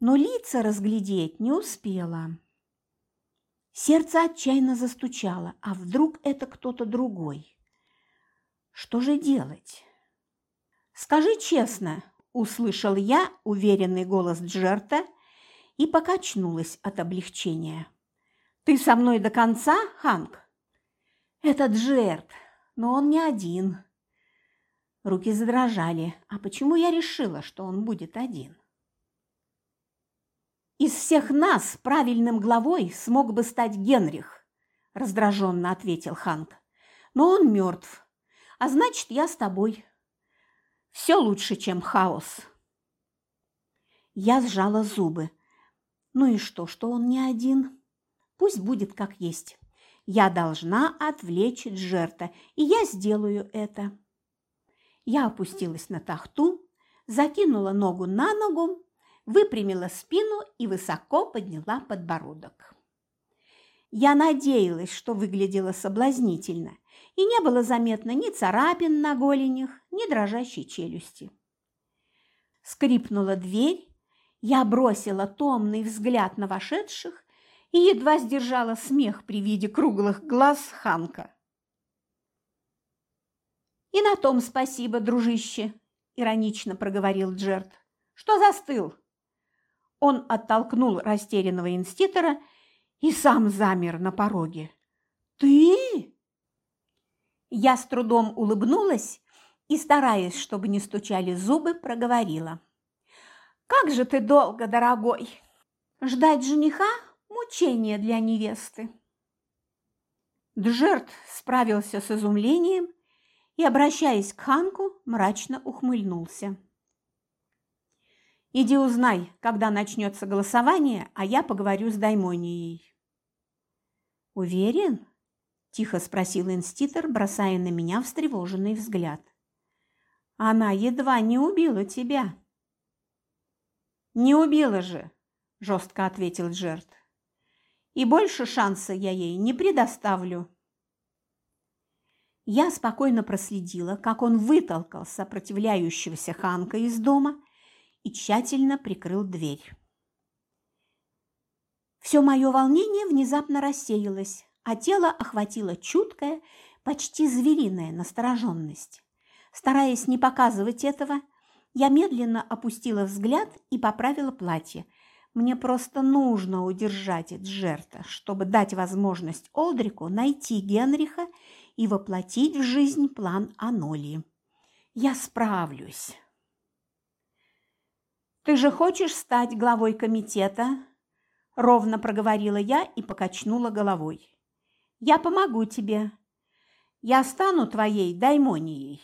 но лица разглядеть не успела. Сердце отчаянно застучало, а вдруг это кто-то другой? Что же делать? «Скажи честно», – услышал я уверенный голос Джерта и покачнулась от облегчения. «Ты со мной до конца, Ханк?» Это Джерт, но он не один. Руки задрожали. А почему я решила, что он будет один? Из всех нас правильным главой смог бы стать Генрих, раздраженно ответил Ханк. Но он мертв, а значит, я с тобой. Все лучше, чем хаос. Я сжала зубы. Ну и что, что он не один? Пусть будет как есть. Я должна отвлечь Джерта, и я сделаю это. Я опустилась на тахту, закинула ногу на ногу, выпрямила спину и высоко подняла подбородок. Я надеялась, что выглядела соблазнительно, и не было заметно ни царапин на голенях, ни дрожащей челюсти. Скрипнула дверь, я бросила томный взгляд на вошедших и едва сдержала смех при виде круглых глаз Ханка. «И на том спасибо, дружище», – иронично проговорил Джерт. «Что застыл?» Он оттолкнул растерянного инститора и сам замер на пороге. «Ты?» Я с трудом улыбнулась и, стараясь, чтобы не стучали зубы, проговорила. «Как же ты долго, дорогой! Ждать жениха Мучение для невесты. Джерт справился с изумлением и, обращаясь к Ханку, мрачно ухмыльнулся. «Иди узнай, когда начнется голосование, а я поговорю с Даймонией». «Уверен?» – тихо спросил инститор, бросая на меня встревоженный взгляд. «Она едва не убила тебя». «Не убила же!» – жестко ответил Джерт и больше шанса я ей не предоставлю. Я спокойно проследила, как он вытолкал сопротивляющегося Ханка из дома и тщательно прикрыл дверь. Все мое волнение внезапно рассеялось, а тело охватило чуткая, почти звериная настороженность. Стараясь не показывать этого, я медленно опустила взгляд и поправила платье – мне просто нужно удержать Эджерта, чтобы дать возможность Олдрику найти Генриха и воплотить в жизнь план Аноли. Я справлюсь. «Ты же хочешь стать главой комитета?» – ровно проговорила я и покачнула головой. «Я помогу тебе. Я стану твоей даймонией».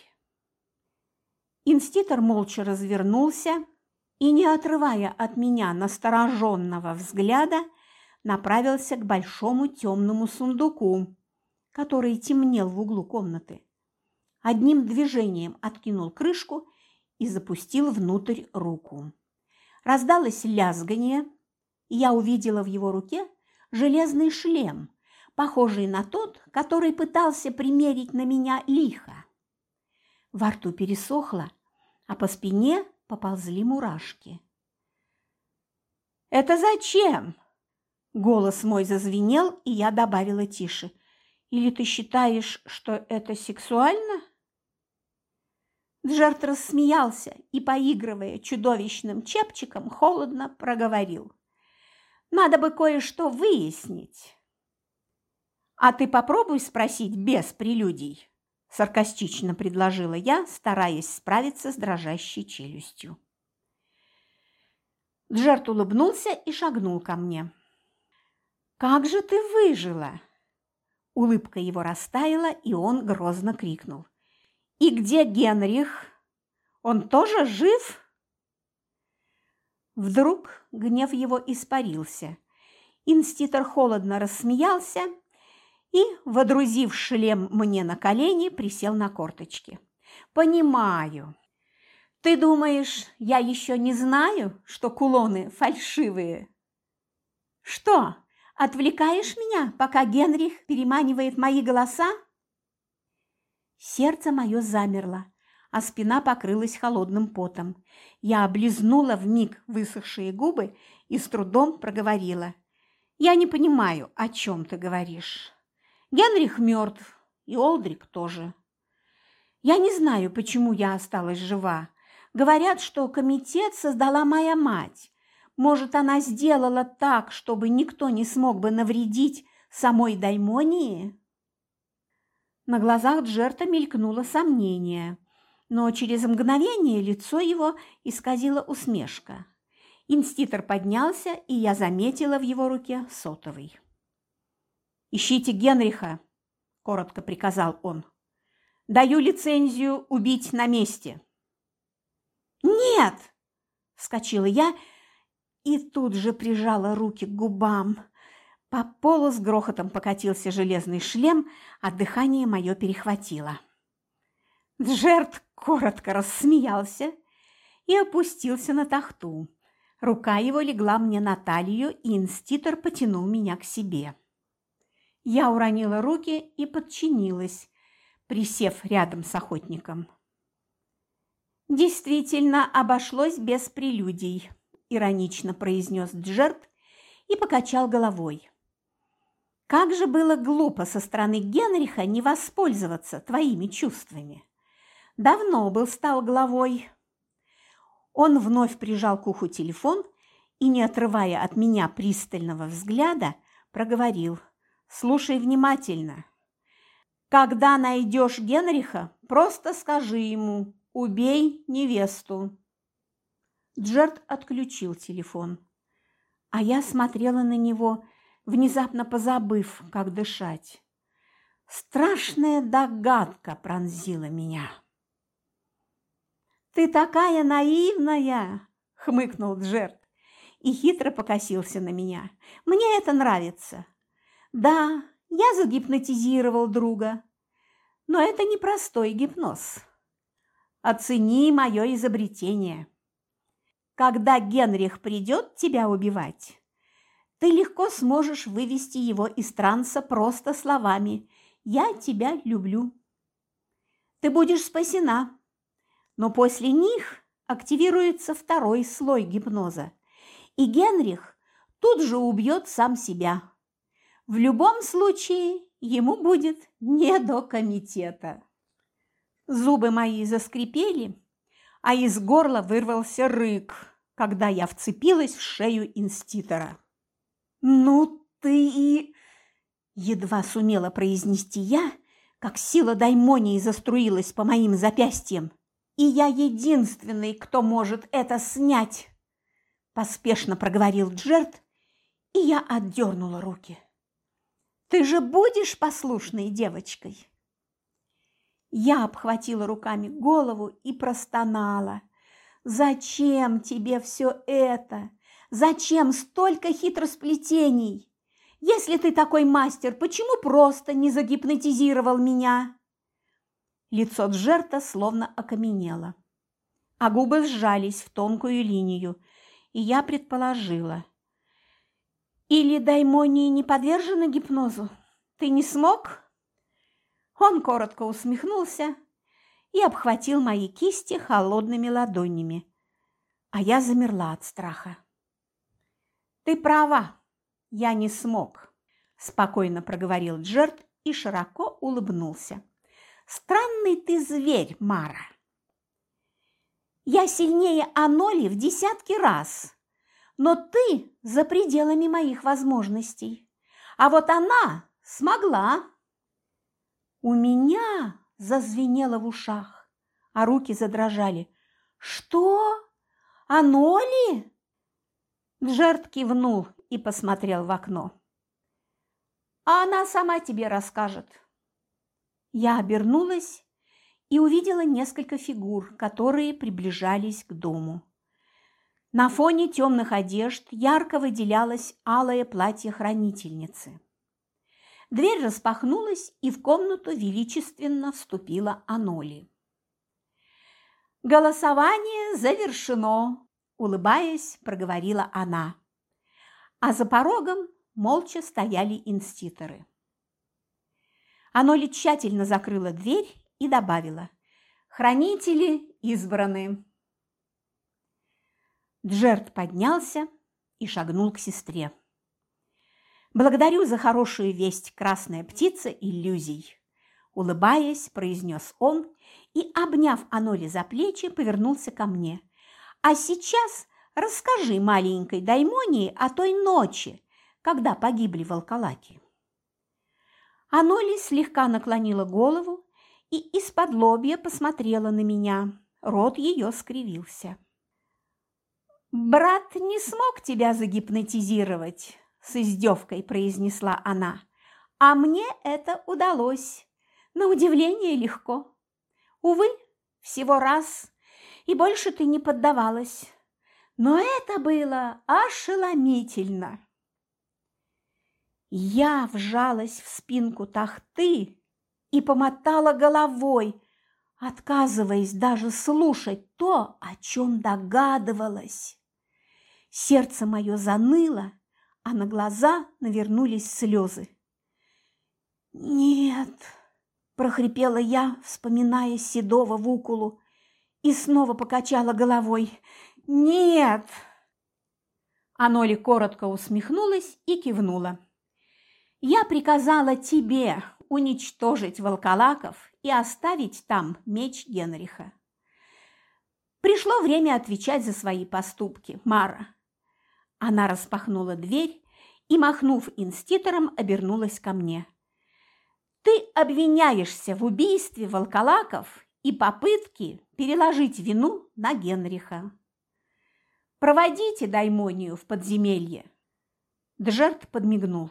Инститор молча развернулся и, не отрывая от меня настороженного взгляда, направился к большому темному сундуку, который темнел в углу комнаты. Одним движением откинул крышку и запустил внутрь руку. Раздалось лязгание, и я увидела в его руке железный шлем, похожий на тот, который пытался примерить на меня лихо. Во рту пересохло, а по спине поползли мурашки. «Это зачем?» Голос мой зазвенел, и я добавила тише. «Или ты считаешь, что это сексуально?» Джерт рассмеялся и, поигрывая чудовищным чепчиком, холодно проговорил. «Надо бы кое-что выяснить». «А ты попробуй спросить без прелюдий», – саркастично предложила я, стараясь справиться с дрожащей челюстью. Джерт улыбнулся и шагнул ко мне. «Как же ты выжила!» Улыбка его растаяла, и он грозно крикнул. «И где Генрих? Он тоже жив?» Вдруг гнев его испарился. Инститор холодно рассмеялся и, водрузив шлем мне на колени, присел на корточки. «Понимаю. Ты думаешь, я еще не знаю, что кулоны фальшивые?» «Что, отвлекаешь меня, пока Генрих переманивает мои голоса?» Сердце мое замерло, а спина покрылась холодным потом. Я облизнула вмиг высохшие губы и с трудом проговорила. «Я не понимаю, о чем ты говоришь. Генрих мертв, и Олдрик тоже. Я не знаю, почему я осталась жива. Говорят, что комитет создала моя мать. Может, она сделала так, чтобы никто не смог бы навредить самой Даймонии?» На глазах Джерта мелькнуло сомнение, но через мгновение лицо его исказила усмешка. Инститор поднялся, и я заметила в его руке сотовый. «Ищите Генриха», – коротко приказал он. «Даю лицензию убить на месте». «Нет!» – вскочила я и тут же прижала руки к губам. По полу с грохотом покатился железный шлем, а дыхание мое перехватило. Джерт коротко рассмеялся и опустился на тахту. Рука его легла мне на талию, и инститор потянул меня к себе. Я уронила руки и подчинилась, присев рядом с охотником. «Действительно обошлось без прелюдий», – иронично произнес Джерт и покачал головой. Как же было глупо со стороны Генриха не воспользоваться твоими чувствами. Давно был стал главой. Он вновь прижал к уху телефон и, не отрывая от меня пристального взгляда, проговорил. «Слушай внимательно. Когда найдешь Генриха, просто скажи ему «убей невесту». Джерт отключил телефон, а я смотрела на него – внезапно позабыв, как дышать. Страшная догадка пронзила меня. «Ты такая наивная!» – хмыкнул Джерт и хитро покосился на меня. «Мне это нравится. Да, я загипнотизировал друга, но это не простой гипноз. Оцени мое изобретение. Когда Генрих придет тебя убивать, ты легко сможешь вывести его из транса просто словами «Я тебя люблю». Ты будешь спасена, но после них активируется второй слой гипноза, и Генрих тут же убьет сам себя. В любом случае ему будет не до комитета. Зубы мои заскрипели, а из горла вырвался рык, когда я вцепилась в шею инститора. «Ну ты и...» Едва сумела произнести я, как сила даймонии заструилась по моим запястьям. «И я единственный, кто может это снять!» Поспешно проговорил Джерт, и я отдернула руки. «Ты же будешь послушной девочкой?» Я обхватила руками голову и простонала. «Зачем тебе все это? Зачем столько хитросплетений? Если ты такой мастер, почему просто не загипнотизировал меня?» Лицо Джерта словно окаменело, а губы сжались в тонкую линию, и я предположила. «Или даймонии не подвержены гипнозу? Ты не смог?» Он коротко усмехнулся и обхватил мои кисти холодными ладонями, а я замерла от страха. «Ты права, я не смог», – спокойно проговорил Джерт и широко улыбнулся. «Странный ты зверь, Мара. Я сильнее Аноли в десятки раз, но ты за пределами моих возможностей. А вот она смогла. У меня зазвенело в ушах, а руки задрожали. Что? Аноли? Джерт кивнул и посмотрел в окно. А она сама тебе расскажет. Я обернулась и увидела несколько фигур, которые приближались к дому. На фоне темных одежд ярко выделялось алое платье хранительницы. Дверь распахнулась, и в комнату величественно вступила Аноли. «Голосование завершено», – улыбаясь, проговорила она. А за порогом молча стояли инститоры. Аноли тщательно закрыла дверь и добавила «Хранители избраны». Джерт поднялся и шагнул к сестре. «Благодарю за хорошую весть, красная птица иллюзий!» Улыбаясь, произнес он и, обняв Аноли за плечи, повернулся ко мне. «А сейчас расскажи маленькой Даймонии о той ночи, когда погибли волколаки». Аноли слегка наклонила голову и из-под лобья посмотрела на меня. Рот ее скривился. «Брат не смог тебя загипнотизировать», – с издевкой произнесла она. «А мне это удалось. На удивление легко. Увы, всего раз, и больше ты не поддавалась. Но это было ошеломительно». Я вжалась в спинку тахты и помотала головой, отказываясь даже слушать то, о чем догадывалась. Сердце мое заныло, а на глаза навернулись слезы. «Нет!» – прохрипела я, вспоминая седого Вукулу, и снова покачала головой. «Нет!» Аноли коротко усмехнулась и кивнула. «Я приказала тебе уничтожить волколаков и оставить там меч Генриха. Пришло время отвечать за свои поступки, Мара. Она распахнула дверь и, махнув инститором, обернулась ко мне. Ты обвиняешься в убийстве волколаков и попытке переложить вину на Генриха. Проводите Даймонию в подземелье. Джерт подмигнул.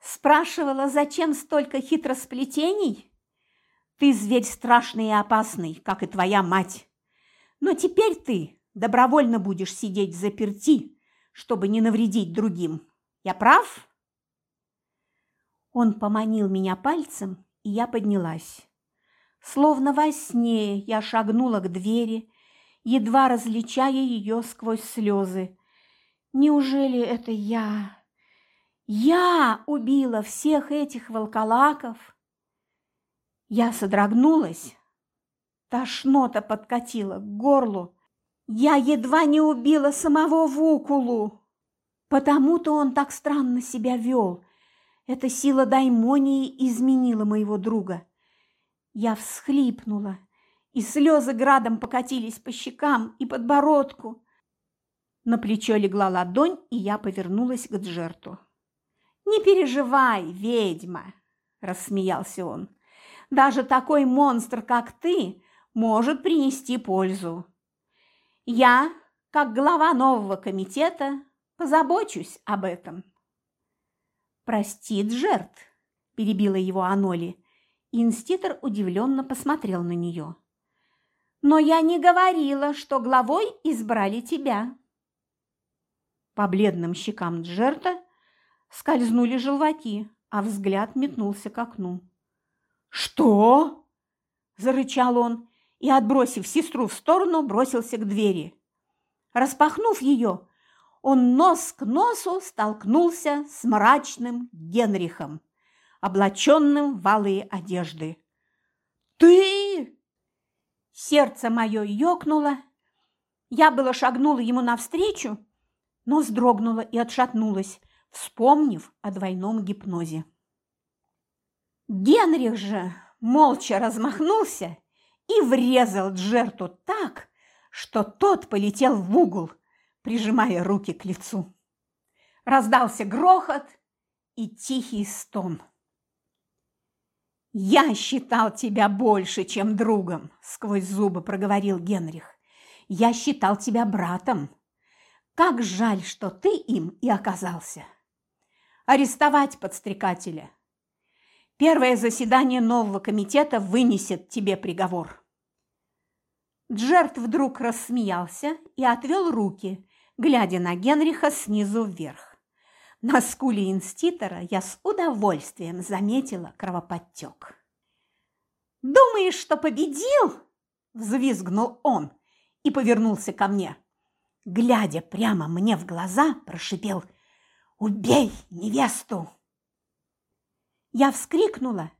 Спрашивала, зачем столько хитросплетений? Ты зверь страшный и опасный, как и твоя мать. Но теперь ты добровольно будешь сидеть заперти, чтобы не навредить другим. Я прав? Он поманил меня пальцем, и я поднялась. Словно во сне я шагнула к двери, едва различая ее сквозь слезы. Неужели это я? Я убила всех этих волколаков. Я содрогнулась. Тошнота подкатила к горлу. Я едва не убила самого Вукулу. Потому-то он так странно себя вел. Эта сила даймонии изменила моего друга. Я всхлипнула, и слезы градом покатились по щекам и подбородку. На плечо легла ладонь, и я повернулась к Джерту. «Не переживай, ведьма!» – рассмеялся он. «Даже такой монстр, как ты, может принести пользу. Я, как глава нового комитета, позабочусь об этом». «Прости, Джерт», – перебила его Аноли. Инститор удивленно посмотрел на нее. «Но я не говорила, что главой избрали тебя». По бледным щекам Джерта скользнули желваки, а взгляд метнулся к окну. «Что?» – зарычал он и, отбросив сестру в сторону, бросился к двери. Распахнув ее, он нос к носу столкнулся с мрачным Генрихом, облаченным в алые одежды. «Ты!» Сердце мое ёкнуло. Я было шагнула ему навстречу, но вздрогнула и отшатнулась, вспомнив о двойном гипнозе. Генрих же молча размахнулся и врезал Джерту так, что тот полетел в угол, прижимая руки к лицу. Раздался грохот и тихий стон. «Я считал тебя больше, чем другом», – сквозь зубы проговорил Генрих. «Я считал тебя братом. Как жаль, что ты им и оказался. Арестовать подстрекателя. Первое заседание нового комитета вынесет тебе приговор». Джерт вдруг рассмеялся и отвел руки, глядя на Генриха снизу вверх. На скуле инститора я с удовольствием заметила кровоподтек. «Думаешь, что победил?» – взвизгнул он и повернулся ко мне. Глядя прямо мне в глаза, прошипел «Убей невесту!» Я вскрикнула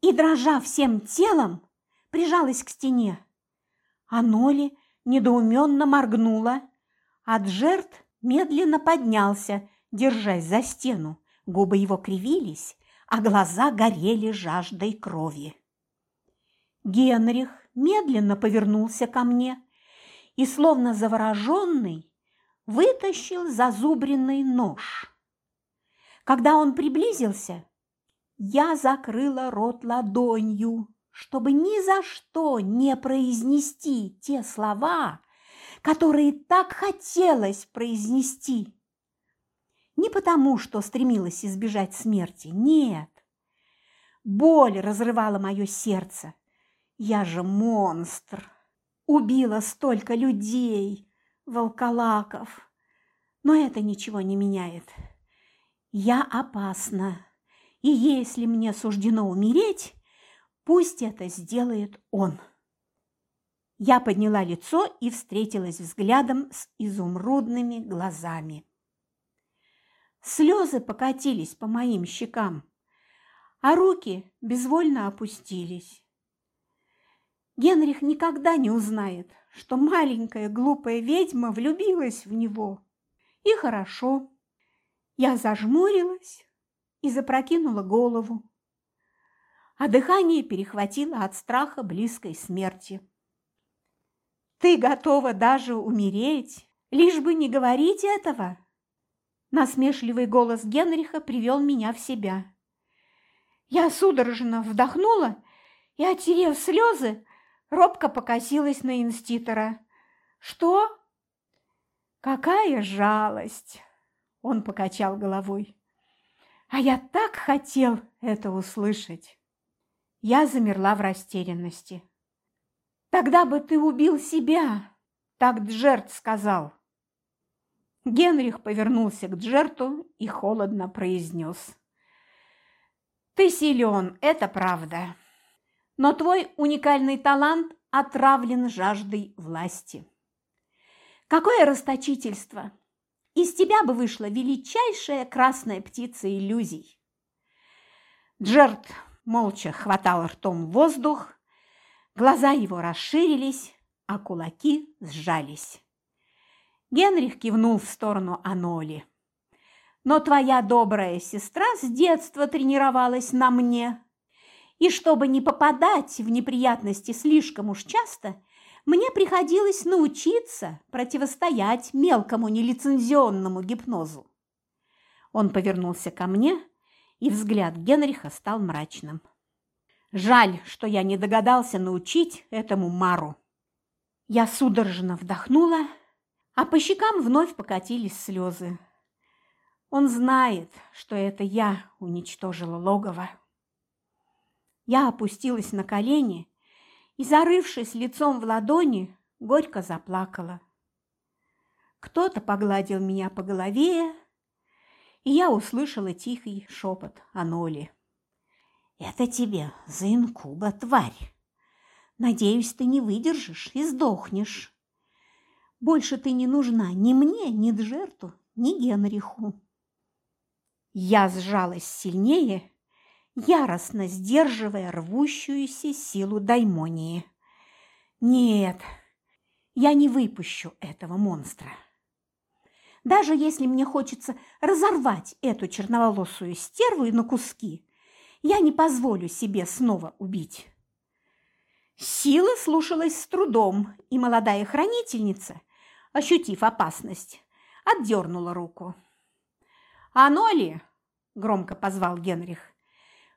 и, дрожа всем телом, прижалась к стене. А Ноли недоуменно моргнула, а Джерт медленно поднялся держась за стену, губы его кривились, а глаза горели жаждой крови. Генрих медленно повернулся ко мне и, словно завороженный, вытащил зазубренный нож. Когда он приблизился, я закрыла рот ладонью, чтобы ни за что не произнести те слова, которые так хотелось произнести. Не потому, что стремилась избежать смерти, нет. Боль разрывала мое сердце. Я же монстр. Убила столько людей, волколаков. Но это ничего не меняет. Я опасна. И если мне суждено умереть, пусть это сделает он. Я подняла лицо и встретилась взглядом с изумрудными глазами. Слезы покатились по моим щекам, а руки безвольно опустились. Генрих никогда не узнает, что маленькая глупая ведьма влюбилась в него. И хорошо. Я зажмурилась и запрокинула голову, а дыхание перехватило от страха близкой смерти. «Ты готова даже умереть, лишь бы не говорить этого?» Насмешливый голос Генриха привел меня в себя. Я судорожно вдохнула и, оттерев слезы, робко покосилась на инститора. «Что?» «Какая жалость!» – он покачал головой. «А я так хотел это услышать!» Я замерла в растерянности. «Тогда бы ты убил себя!» – так Джерт сказал. Генрих повернулся к Джерту и холодно произнес. «Ты силен, это правда, но твой уникальный талант отравлен жаждой власти. Какое расточительство! Из тебя бы вышла величайшая красная птица иллюзий!» Джерт молча хватал ртом воздух, глаза его расширились, а кулаки сжались. Генрих кивнул в сторону Аноли. «Но твоя добрая сестра с детства тренировалась на мне. И чтобы не попадать в неприятности слишком уж часто, мне приходилось научиться противостоять мелкому нелицензионному гипнозу». Он повернулся ко мне, и взгляд Генриха стал мрачным. «Жаль, что я не догадался научить этому Мару». Я судорожно вдохнула а по щекам вновь покатились слезы. Он знает, что это я уничтожила логово. Я опустилась на колени и, зарывшись лицом в ладони, горько заплакала. Кто-то погладил меня по голове, и я услышала тихий шепот Аноли. «Это тебе за инкуба, тварь! Надеюсь, ты не выдержишь и сдохнешь». Больше ты не нужна ни мне, ни Джерту, ни Генриху. Я сжалась сильнее, яростно сдерживая рвущуюся силу даймонии. Нет, я не выпущу этого монстра. Даже если мне хочется разорвать эту черноволосую стерву на куски, я не позволю себе снова убить. Сила слушалась с трудом, и молодая хранительница, ощутив опасность, отдернула руку. «Аноли!» – громко позвал Генрих.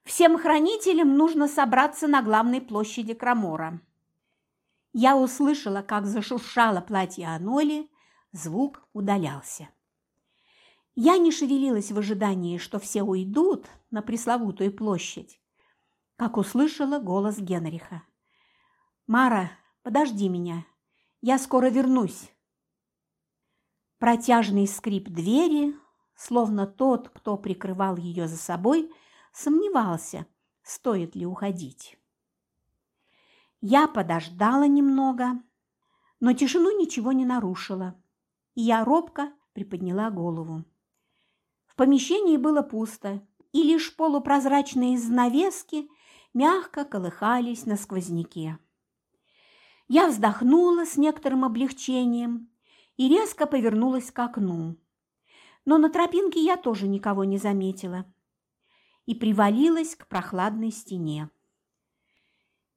«Всем хранителям нужно собраться на главной площади Крамора». Я услышала, как зашуршало платье Аноли, звук удалялся. Я не шевелилась в ожидании, что все уйдут на пресловутую площадь, как услышала голос Генриха. «Мара, подожди меня, я скоро вернусь». Протяжный скрип двери, словно тот, кто прикрывал ее за собой, сомневался, стоит ли уходить. Я подождала немного, но тишину ничего не нарушила, и я робко приподняла голову. В помещении было пусто, и лишь полупрозрачные занавески мягко колыхались на сквозняке. Я вздохнула с некоторым облегчением и резко повернулась к окну. Но на тропинке я тоже никого не заметила и привалилась к прохладной стене.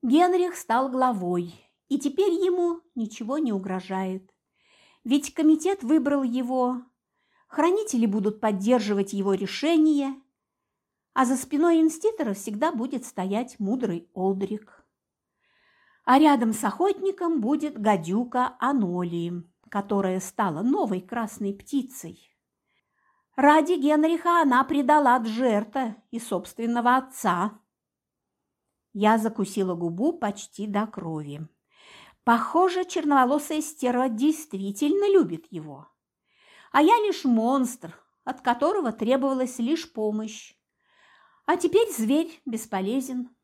Генрих стал главой, и теперь ему ничего не угрожает. Ведь комитет выбрал его, хранители будут поддерживать его решение, а за спиной инститора всегда будет стоять мудрый Олдрик. А рядом с охотником будет гадюка Аноли, которая стала новой красной птицей. Ради Генриха она предала Джерта и собственного отца. Я закусила губу почти до крови. Похоже, черноволосая стерва действительно любит его. А я лишь монстр, от которого требовалась лишь помощь. А теперь зверь бесполезен.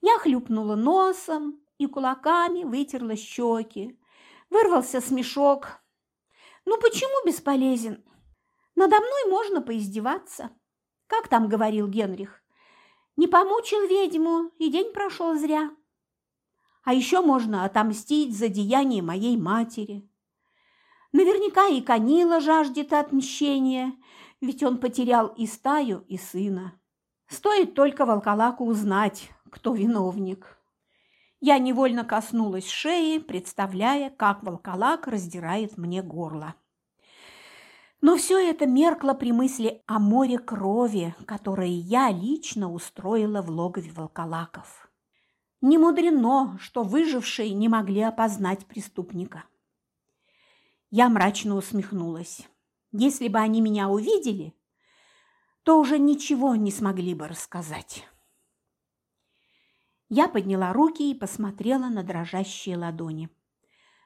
Я хлюпнула носом и кулаками вытерла щеки. Вырвался смешок. Ну почему бесполезен? Надо мной можно поиздеваться. Как там говорил Генрих? Не помучил ведьму, и день прошел зря. А еще можно отомстить за деяние моей матери. Наверняка и Канила жаждет отмщения, ведь он потерял и стаю, и сына. Стоит только волколаку узнать, кто виновник. Я невольно коснулась шеи, представляя, как волколак раздирает мне горло. Но все это меркло при мысли о море крови, которое я лично устроила в логове волколаков. Не мудрено, что выжившие не могли опознать преступника. Я мрачно усмехнулась. Если бы они меня увидели, то уже ничего не смогли бы рассказать. Я подняла руки и посмотрела на дрожащие ладони.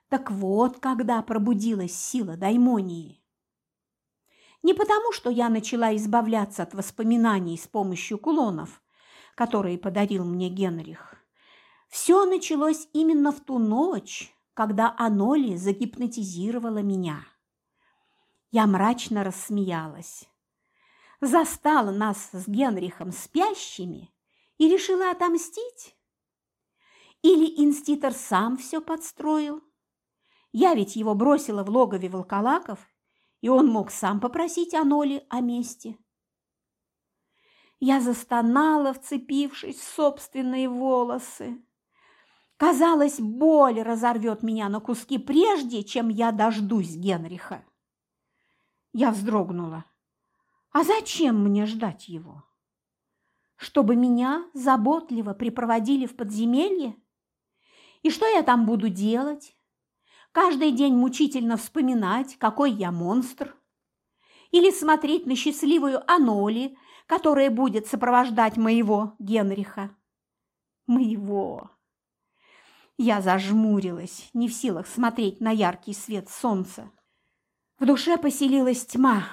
Так вот, когда пробудилась сила даймонии. Не потому, что я начала избавляться от воспоминаний с помощью кулонов, которые подарил мне Генрих. Все началось именно в ту ночь, когда Аноли загипнотизировала меня. Я мрачно рассмеялась. Застала нас с Генрихом спящими и решила отомстить? Или инститор сам все подстроил? Я ведь его бросила в логове волколаков и он мог сам попросить Аноли о мести. Я застонала, вцепившись в собственные волосы. Казалось, боль разорвет меня на куски прежде, чем я дождусь Генриха. Я вздрогнула. А зачем мне ждать его? Чтобы меня заботливо припроводили в подземелье? И что я там буду делать? Каждый день мучительно вспоминать, какой я монстр, или смотреть на счастливую Аноли, которая будет сопровождать моего Генриха. Моего. Я зажмурилась, не в силах смотреть на яркий свет солнца. В душе поселилась тьма,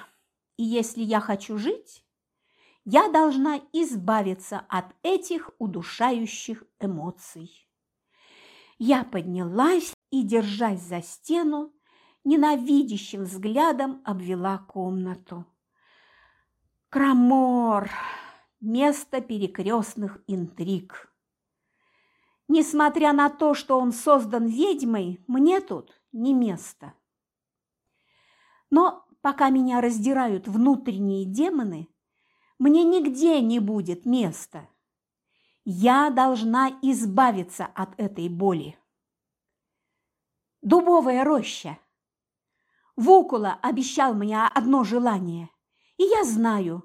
и если я хочу жить, я должна избавиться от этих удушающих эмоций. Я поднялась и, держась за стену, ненавидящим взглядом обвела комнату. Крамор – место перекрестных интриг. Несмотря на то, что он создан ведьмой, мне тут не место. Но пока меня раздирают внутренние демоны, мне нигде не будет места. Я должна избавиться от этой боли. Дубовая роща. Вукула обещал мне одно желание, и я знаю,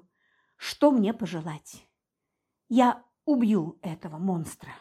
что мне пожелать. Я убью этого монстра.